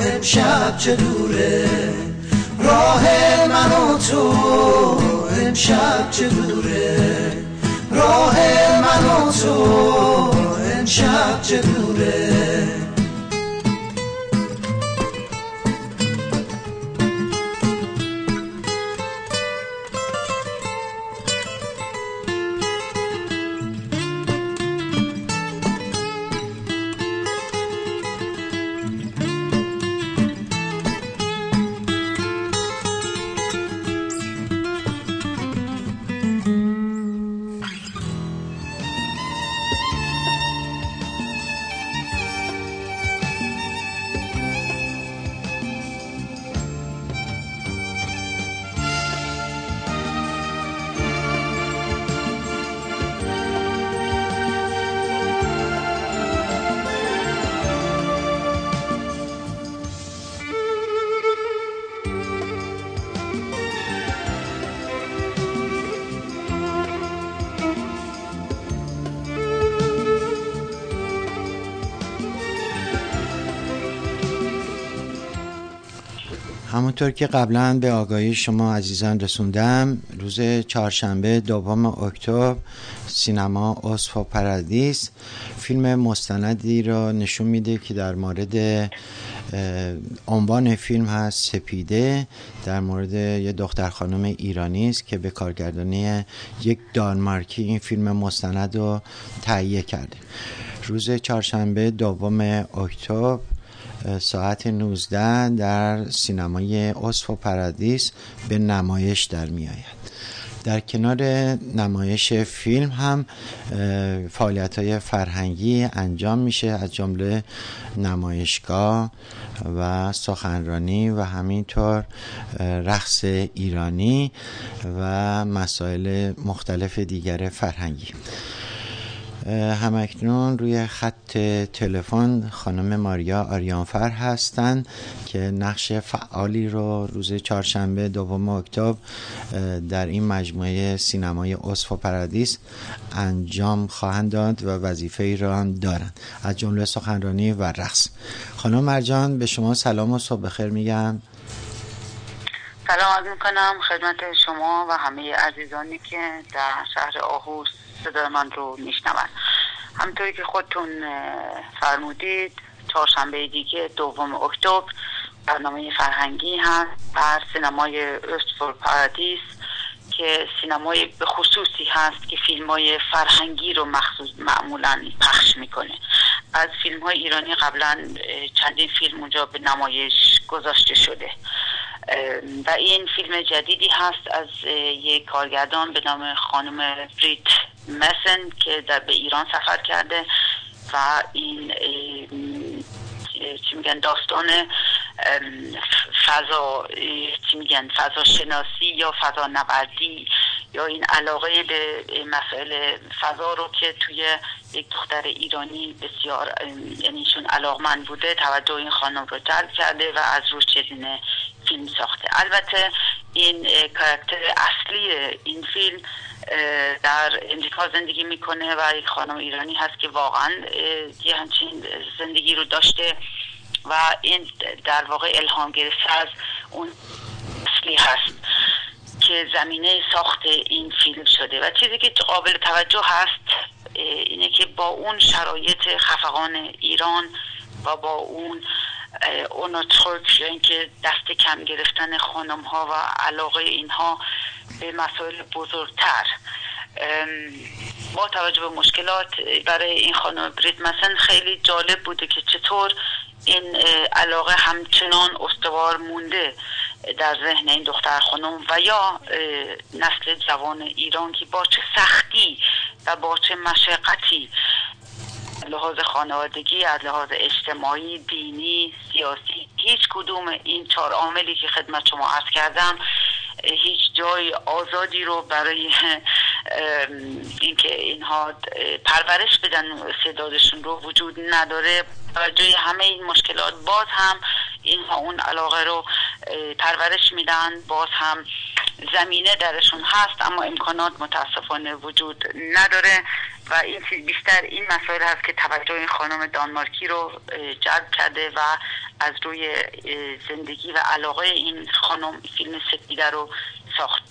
امشب چه دوره؟ راه من و تو. امشب چه دوره؟ راه من و تو. امشب چه دوره؟ همونطور که قبلا به آگاهی شما عزیزان رسوندم روز چهارشنبه دوم اکتبر سینما اصف و پرادیس. فیلم مستندی را نشون میده که در مورد عنوان فیلم هست سپیده. در مورد یه دختر خانم ایرانی است که به کارگردانی یک دانمارکی این فیلم مستند رو تهیه کرده. روز چهارشنبه دوم اکتبر ساعت 19 در سینمای اصف و پرادیس به نمایش در می آید. در کنار نمایش فیلم هم فعالیت های فرهنگی انجام میشه از جمله نمایشگاه و سخنرانی و همینطور رقص ایرانی و مسائل مختلف دیگر فرهنگی. همکنون روی خط تلفن خانم ماریا آریانفر هستند که نقش فعالی رو روز چهارشنبه دوم اکتبر در این مجموعه سینمای اصف و پرادیس انجام خواهند داد و وظیفه ای را هم دارند. از جمله سخنرانی و رقص. خانم مرجان به شما سلام و صبح بخیر میگم. سلام عرض می‌کنم خدمت شما و همه عزیزانی که در شهر آهوز صدای من رو میشنون. همطوری که خودتون فرمودید چهارشنبه دیگه دوم اکتبر برنامه فرهنگی هست. در سینمای استفور پارادیس که سینمای به خصوصی هست که فیلم های فرهنگی رو مخصوص معمولا پخش می‌کنه. از فیلم های ایرانی قبلا چندین فیلم اونجا به نمایش گذاشته شده. و این فیلم جدیدی هست از یک کارگردان به نام خانم بریت مسن که در به ایران سفر کرده و این چی میگن داستان فضا چی میگن فضا شناسی یا فضا نوردی یا این علاقه به مسائل فضا رو که توی یک دختر ایرانی بسیار یعنی ایشون علاقمند بوده توجه این خانم رو جلب کرده و از روش چیزینه فیلم ساخته. البته این کاراکتر اصلی این فیلم در امریکا زندگی می‌کنه و یک خانم ایرانی هست که واقعا یه همچین زندگی رو داشته و این در واقع الهام گرفته از اون اصلی هست که زمینه ساخت این فیلم شده. و چیزی که قابل توجه هست اینه که با اون شرایط خفقان ایران و با اون اونوتروک یا اینکه دست کم گرفتن خانم ها و علاقه اینها به مسائل بزرگتر. با توجه به مشکلات برای این خانم بریت مثلا خیلی جالب بوده که چطور این علاقه همچنان استوار مونده در ذهن این دختر خانم و یا نسل جوان ایران که با چه سختی و با چه مشقتی لحاظ خانوادگی از لحاظ اجتماعی دینی سیاسی هیچ کدوم این چهار عاملی که خدمت شما عرض کردم هیچ جای آزادی رو برای اینکه اینها پرورش بدن استعدادشون رو وجود نداره. جای همه این مشکلات باز هم اینها اون علاقه رو پرورش میدن. باز هم زمینه درشون هست اما امکانات متاسفانه وجود نداره و این بیشتر این مسائل هست که توجه این خانم دانمارکی رو جلب کرده و از روی زندگی و علاقه این خانم فیلم سپیده رو ساخت.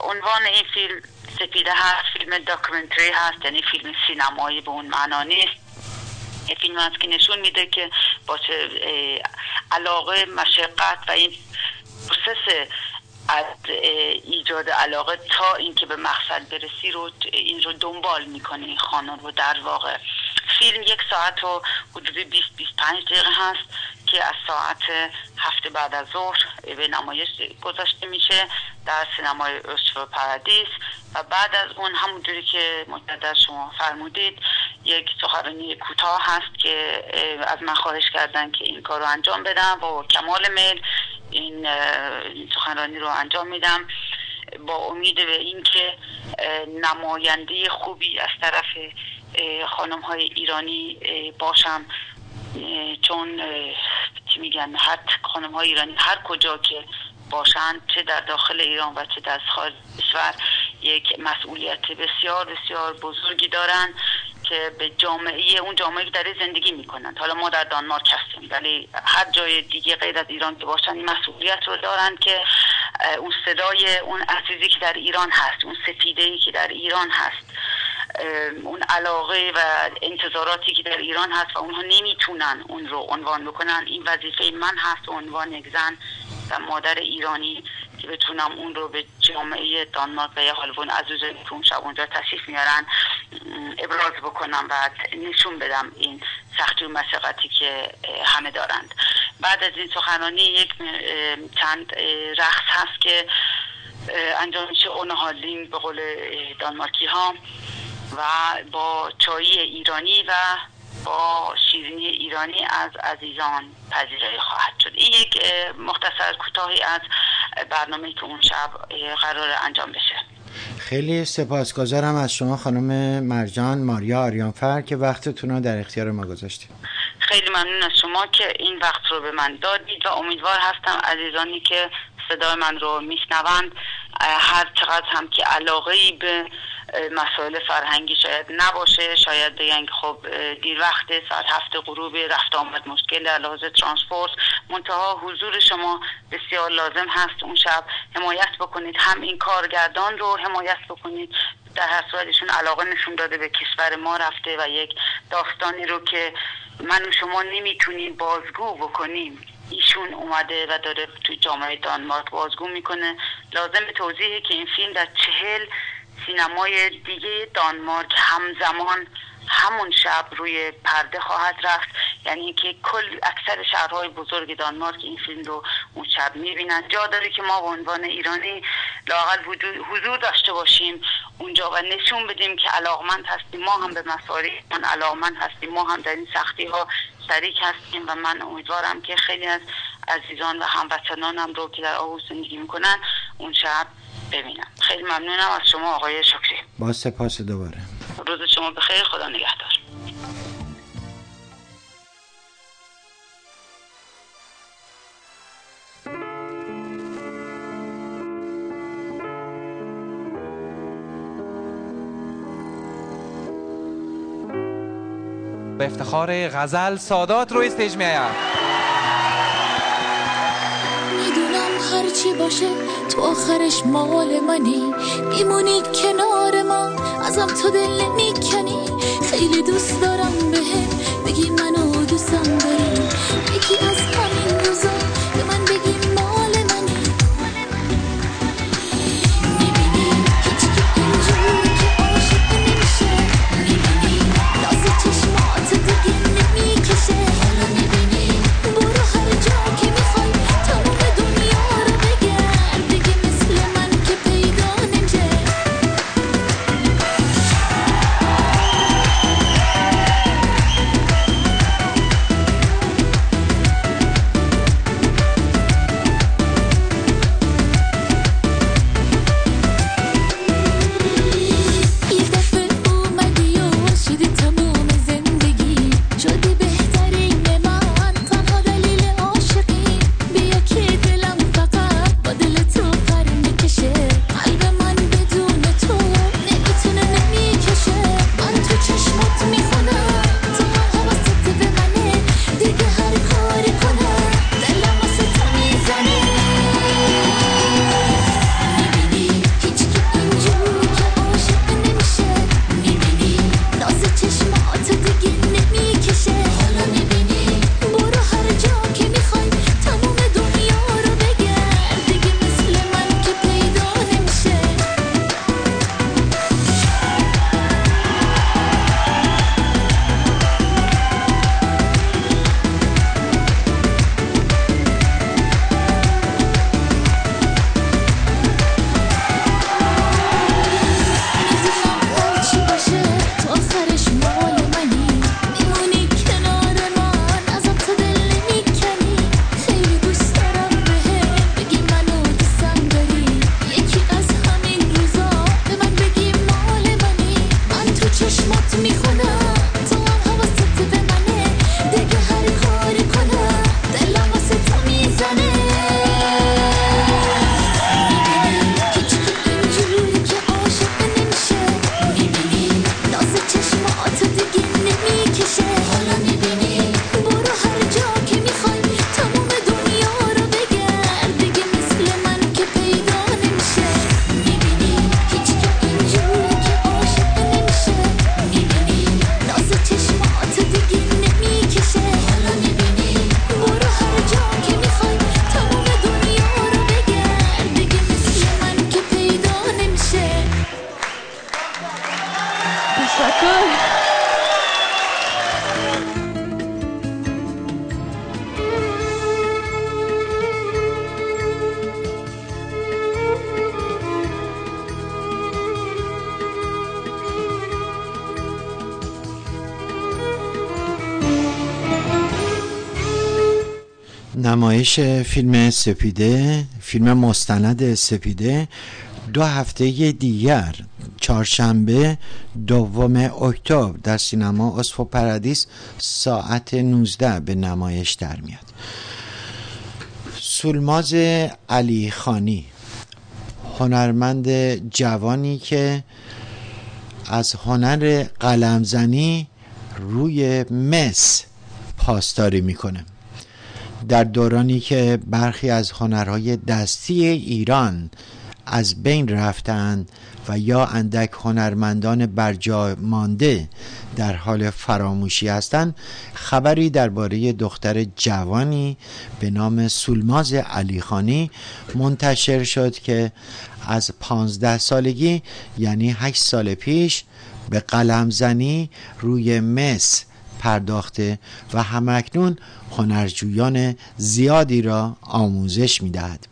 عنوان این فیلم سپیده هست فیلم داکومنتری هست یعنی فیلم سینمایی به اون معنا نیست. فیلم هست که نشون میده که با علاقه مشقت و این process از ایجاد علاقه تا اینکه به مقصد برسی رو این رو دنبال می‌کنه این خانم رو در واقع. فیلم یک ساعت و حدود 20 25 دقیقه هست. که از ساعت هفته بعد از ظهر به نمایش گذاشته میشه در سینمای استفا پرادیس و بعد از اون همونجوری که مجدد شما فرمودید یک سخنرانی کوتاه هست که از من خواهش کردن که این کار رو انجام بدم با کمال میل این سخنرانی رو انجام میدم با امید به اینکه نماینده خوبی از طرف خانم های ایرانی باشم. چون چی میگن هر خانم های ایرانی هر کجا که باشند چه در داخل ایران و چه در خارج کشور یک مسئولیت بسیار بسیار بزرگی دارن که به جامعه اون جامعه که در زندگی می‌کنند حالا ما در دانمارک هستیم ولی هر جای دیگه غیر از ایران که باشن این مسئولیت رو دارن که اون صدای اون عزیزی که در ایران هست اون سفیده که در ایران هست. اون علاقه و انتظاراتی که در ایران هست و اونها نمی‌تونن اون رو عنوان بکنن. این وظیفه من هست عنوان یک زن و مادر ایرانی که بتونم اون رو به جامعه دانمارک و یا حالون عزیزانی که اون شب اونجا تشریف میارن ابراز بکنم و نشون بدم این سختی و مشقتی که همه دارند. بعد از این سخنرانی یک چند رقص هست که انجام میشه. اونهالینگ به قول دانمارکی ها و با چایی ایرانی و با شیرینی ایرانی از عزیزان پذیرایی خواهد شد. این یک مختصر کوتاهی از برنامه که اون شب قرار انجام بشه. خیلی سپاسگزارم از شما خانم مرجان ماریا آریانفر که وقتتون رو در اختیار ما گذاشتید خیلی ممنون از شما که این وقت رو به من دادید و امیدوار هستم عزیزانی که صدای من رو میشنوند هر چقدر هم که علاقه ای به مسائل فرهنگی شاید نباشه. شاید بگن خب دیر وقت ساعت هفت غروب رفت آمد مشکل در لحاظ ترانسپورت. منتها حضور شما بسیار لازم هست اون شب. حمایت بکنید. هم این کارگردان رو حمایت بکنید. در هر صورت ایشون علاقه نشون داده به کشور ما رفته و یک داستانی رو که من و شما نمی‌تونیم بازگو بکنیم. ایشون اومده و داره توی جامعه دانمارک بازگو می‌کنه. لازم توضیحه که این فیلم در چهل سینمای دیگه دانمارک همزمان همون شب روی پرده خواهد رفت. یعنی که کل اکثر شهرهای بزرگ دانمارک این فیلم رو اون شب می‌بینن. جا داره که ما به عنوان ایرانی لاقل حضور داشته باشیم اونجا و نشون بدیم که علاقمند هستیم. ما هم به مسائل من علاقمند هستیم. ما هم در این سختی ها شریک هستیم و من امیدوارم که خیلی از عزیزان و هموطنانم رو که در آهوز زندگی می‌کنن اون شب ببینم. خیلی ممنونم از شما آقای شکری. با سپاس دوباره. روز شما بخیر. خدا نگهدار. به افتخار غزل سادات روی استیج می آید می‌دونم هرچی باشه. تو آخرش مال منی. میمونی کنار من. ازم تو دل نمی‌کنی خیلی دوست دارم بهم بگی منو دوستم داری. یکی از همین روزا نمایش فیلم سپیده فیلم مستند سپیده. دو هفته دیگر چهارشنبه دوم اکتبر در سینما اسف و پرادیس ساعت 19 به نمایش در میاد. سولماز علی خانی هنرمند جوانی که از هنر قلمزنی روی مس پاسداری می‌کنه. در دورانی که برخی از هنرهای دستی ایران از بین رفتند و یا اندک هنرمندان برجا مانده در حال فراموشی هستند خبری درباره دختر جوانی به نام سولماز علیخانی منتشر شد که از پانزده سالگی یعنی هشت سال پیش به قلمزنی روی مس پرداخته و همکنون هنرجویان زیادی را آموزش می‌دهد.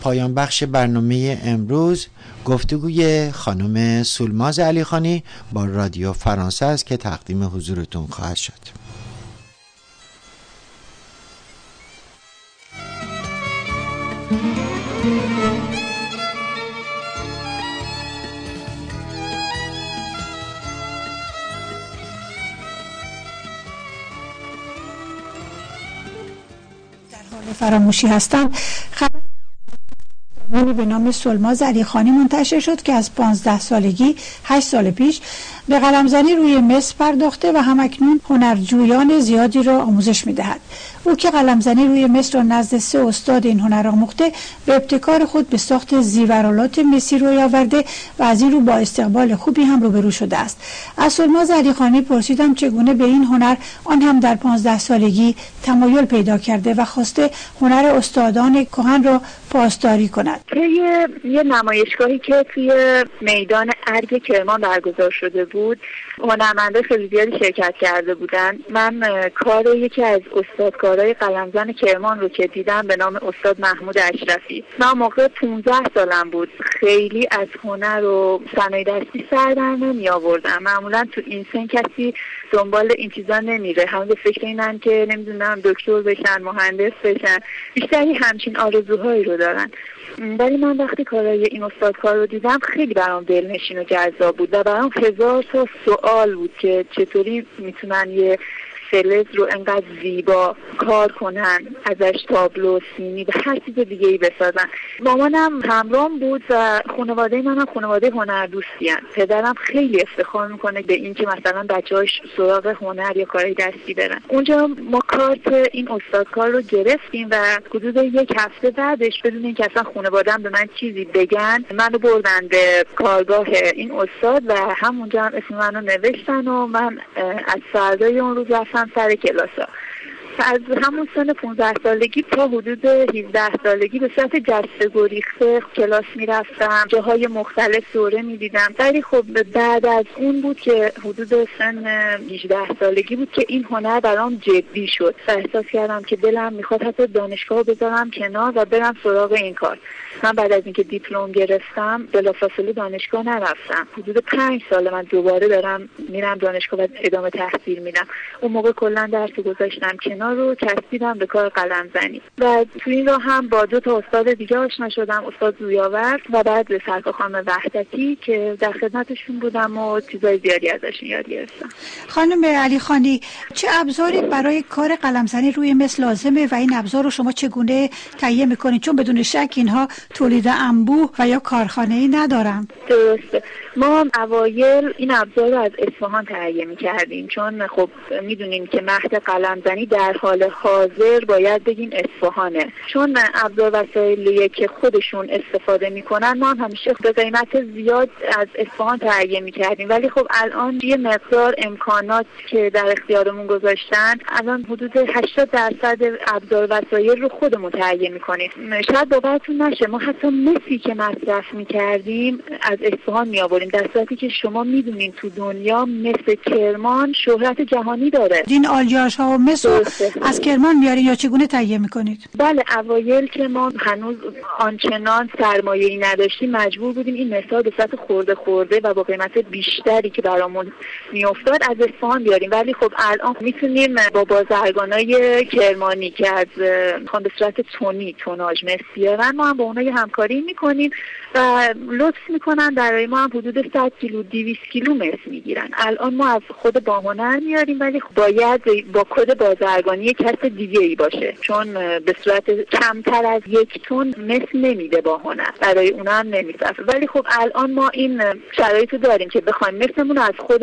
پایان بخش برنامه امروز گفتگوی خانم سولماز علیخانی با رادیو فرانسه است که تقدیم حضورتون خواهد شد. فراموشی هستند. خبر به نام سلماز علیخانی منتشر شد که از 15 سالگی 8 سال پیش به قلمزنی روی مصر پرداخته و همکنون هنرجویان زیادی را آموزش می‌دهد. او که قلمزنی روی مصر را نزد سه استاد این هنر آموخته به ابتکار خود به ساخت زیورالات مسی روی آورده و از این رو با استقبال خوبی هم روبرو شده است. از علیخانی پرسیدم چگونه به این هنر آن هم در پانزده سالگی تمایل پیدا کرده و خواسته هنر استادان کهن را پاسداری کند. یه نمایشگاهی که توی میدان ارگ کرمان برگزار شده بود. هنرمنده خیلی زیادی شرکت کرده بودن. من کار یکی از استادکارهای قلمزن کرمان رو که دیدم به نام استاد محمود اشرفی. من موقع 15 سالم بود. خیلی از هنر و صنایع دستی سر در نمی آوردم. معمولا تو این سن کسی دنبال این چیزا نمیره. هم به فکر اینن که نمی‌دونم دکتر بشن مهندس بشن. بیشتری همچین آرزوهایی رو دارن. ولی من وقتی کارای این استادکار رو دیدم خیلی برام دلنشین و جذاب بود و برام هزار تا سوال بود که چطوری می‌تونن یه فلز رو انقدر زیبا کار کنن ازش تابلو سینی و هر چیز دیگه ای بسازن مامانم همرام بود و خانواده من هم خانواده هنر دوستی هن. پدرم خیلی افتخار می‌کنه به اینکه مثلا بچه‌هاش سراغ هنر یا کارهای دستی برن اونجا ما کارت این استادکار رو گرفتیم و حدود یک هفته بعدش بدون اینکه اصلا خانوادم به من چیزی بگن منو بردن به کارگاه این استاد و همونجا هم اسم منو نوشتن و من از فردای اون روز رفتم سر کلاسا از همون سن 15 سالگی تا حدود 17 سالگی به صورت جسته گریخته کلاس می‌رفتم. جاهای مختلف دوره می‌دیدم. ولی خب بعد از اون بود که حدود سن 18 سالگی بود که این هنر برام جدی شد و احساس کردم که دلم می‌خواد حتی دانشگاه بذارم کنار و برم سراغ این کار. من بعد از اینکه دیپلم گرفتم بلافاصله دانشگاه نرفتم. حدود پنج سال من دوباره دارم میرم دانشگاه و ادامه تحصیل میدم. اون موقع کلا درس گذاشتم کنار. رو چسبیدم به کار قلم زنی. و تو این رو هم با دو تا استاد دیگه آشنا شدم استاد زویاور و بعد به سرکار خانم وحدتی که در خدمتشون بودم و چیزای زیادی ازشون یاد گرفتم. خانم علی خانی چه ابزاری برای کار قلمزنی روی مثل لازمه و این ابزار رو شما چگونه تهیه می‌کنید؟ چون بدون شک اینها تولید انبوه و یا کارخانه ای ندارم درسته. ما اوایل این ابزار رو از اصفهان تهیه می کردیم چون خب می‌دونیم که مهد قلمزنی در حال حاضر باید بگیم اصفهانه. چون ابزار وسایلیه که خودشون استفاده می‌کنن ما هم همیشه به قیمت زیاد از اصفهان تهیه می کردیم ولی خب الان یه مقدار امکانات که در اختیارمون گذاشتن الان حدود 80 درصد ابزار وسایل رو خودمون تهیه می‌کنیم. شاید باورتون نشه ما حتی مسی که مصرف می‌کردیم از اصفهان می آوردیم در صورتی که شما می‌دونین تو دنیا مثل کرمان شهرت جهانی داره. این آلیاژ ها و مس از کرمان میارین یا چگونه تهیه می‌کنید؟ بله اوایل که ما هنوز آنچنان سرمایه ای نداشتیم مجبور بودیم این مثال به صورت خورده خورده و با قیمت بیشتری که برامون میافتاد از اصفهان بیاریم. ولی خب الان می‌تونیم با بازرگانای کرمانی که از به صورت تونی توناژ مس بیارن ما هم با اونها همکاری می‌کنیم و لطف می‌کنن. برای ما هم حدود 100 کیلو 200 کیلو مس می‌گیرن. الان ما از خود باهنر میاریم ولی باید با کد بازرگانی کس دیگه ای باشه. چون به صورت کمتر از یک تون مس نمیده باهنر برای اونا هم ولی خب الان ما این شرایط داریم که بخوایم مثلمون از خود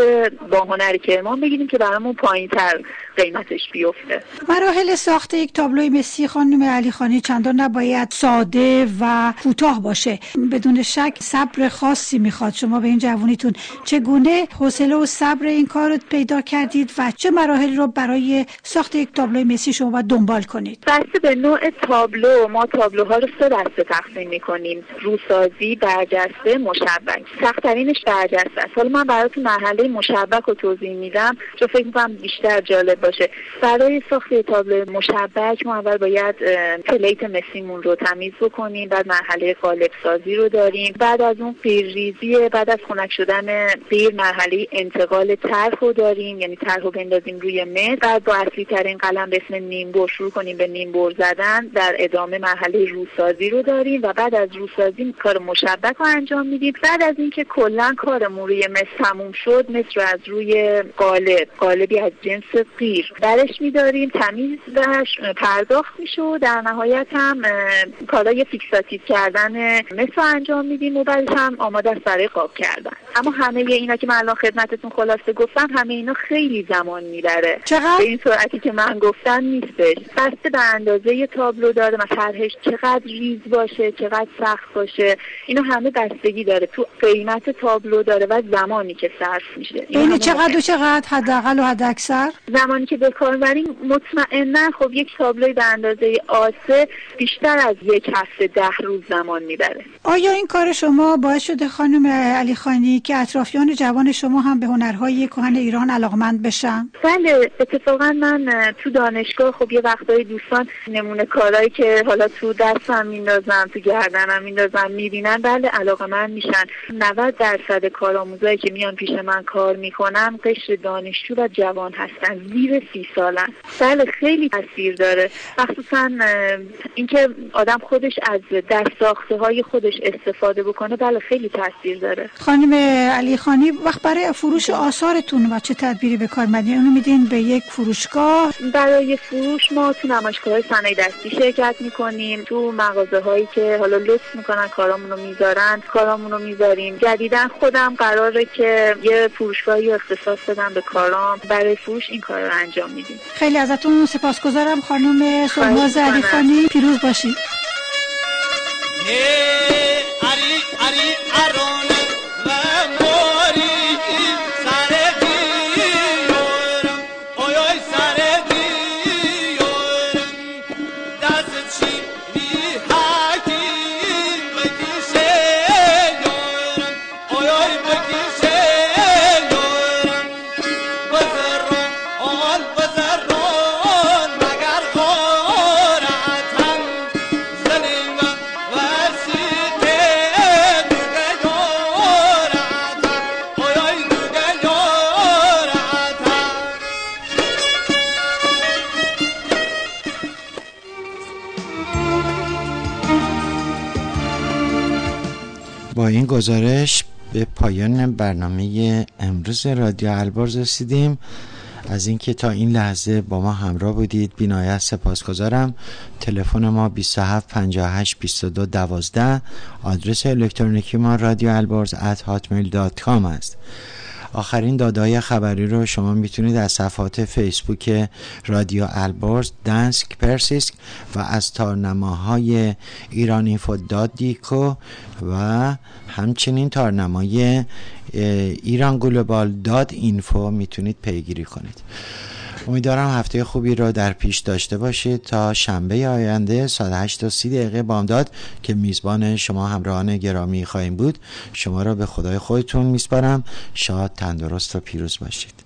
باهنر کرمان بگیریم که برامون پایین تر قیمتش بیفته. مراحل ساخت یک تابلوی مسی خانم علی خانی چندان نباید ساده و کوتاه باشه. بدون شک صبر خاصی می‌خواد. شما به این جوانیتون چگونه حوصله و صبر این کار رو پیدا کردید و چه مراحل رو برای ساخت یک تابلوی مسی شما باید دنبال کنید؟ بسته به نوع تابلو ما تابلوها رو سه دسته تقسیم می‌کنیم. روسازی برجسته مشبک سختترینش برجسته است. حالا من براتون مرحله مشبک رو توضیح میدم. چون فکر می‌کنم بیشتر جالب باشه. برای ساخت تابلو مشبک ما اول باید پلیت مسیمون رو تمیز بکنیم بعد مرحله قالب سازی رو داریم. بعد از اون قیرریزی بعد از خنک شدن قیر مرحله انتقال طرح رو داریم یعنی طرح رو بندازیم روی متر. بعد با اصلی ترین قلم به اسم نیمبر شروع کنیم به نیمبر زدن. در ادامه مرحله روسازی رو داریم و بعد از روسازی کار مشبک رو انجام میدیم. بعد از اینکه کلا کارمون روی مس تموم شد مس رو از روی قالب قالبی از جنس قیر برش میداریم تمیز بهش پرداخت میشه و در نهایت هم کارای fixative کردن رو انجام میدیم و بعدش هم آماده است برای قاب کردن. اما همه اینا که من الان خدمتتون خلاصه گفتم همه اینا خیلی زمان می‌بره. چقدر؟ به این سرعتی که من گفتم نیستش. بسته به اندازه تابلو داره و طرحش چقدر ریز باشه چقدر سخت باشه. اینو همه بستگی داره. تو قیمت تابلو داره و زمانی که صرف میشه. بین چقدر و چقدر حداقل و حد اکثر زمانی که به کار بریم مطمئنا خب یک تابلوی به اندازه آسه بیشتر از یک هفته ده روز زمان می‌بره. آیا این کار شما باعث شده خانم علی خانی که اطرافیان جوان شما هم به هنرهای کهن ایران علاقمند بشن؟ بله اتفاقا من تو دانشگاه خب یه وقتایی دوستان نمونه کارهایی که حالا تو دستم میندازم تو گردنم میندازم می‌بینن بله علاقه من میشن. 90 درصد کارآموزایی که میان پیش من کار می‌کنن قشر دانشجو و جوان هستن. زیر سی سالن بله خیلی تاثیر داره. مخصوصا اینکه آدم خودش از دست ساخته های خودش استفاده بکنه بله خیلی تاثیر داره. خانم علی خانی وقت برای فروش آثارتون و چه تدبیری به کار مدین اونو میدین به یک فروشگاه؟ برای فروش ما تو نمایشگاه صنایع دستی شرکت می‌کنیم. تو مغازه هایی که حالا لطف می‌کنن کارامون رو می‌ذارن کارامون رو می‌ذاریم. جدیدا خودم قراره که یه فروشگاهی اختصاص بدم به کارام. برای فروش این کار رو انجام میدیم. خیلی ازتون سپاسگزارم خانم سلماز علی خانی پیروز باشید. با این گزارش به پایان برنامه امروز رادیو البرز رسیدیم. از اینکه تا این لحظه با ما همراه بودید بینایت سپاسگزارم. تلفن ما 27 58 22 12 آدرس الکترونیکی ما رادیو البرز at hotmail.com است. آخرین دادای خبری رو شما می‌تونید از صفحات فیسبوک رادیو البرز دنسک پرسیسک و از تارنماهای ایران اینفو داد دیکو و همچنین تارنمای ایران گلوبال داد اینفو می‌تونید پیگیری کنید. امیدوارم هفته خوبی رو در پیش داشته باشید تا شنبه آینده ساعت 8 تا 30 دقیقه بامداد که میزبان شما همراهان گرامی خواهیم بود. شما را به خدای خودتون میسپارم. شاد تندرست و پیروز باشید.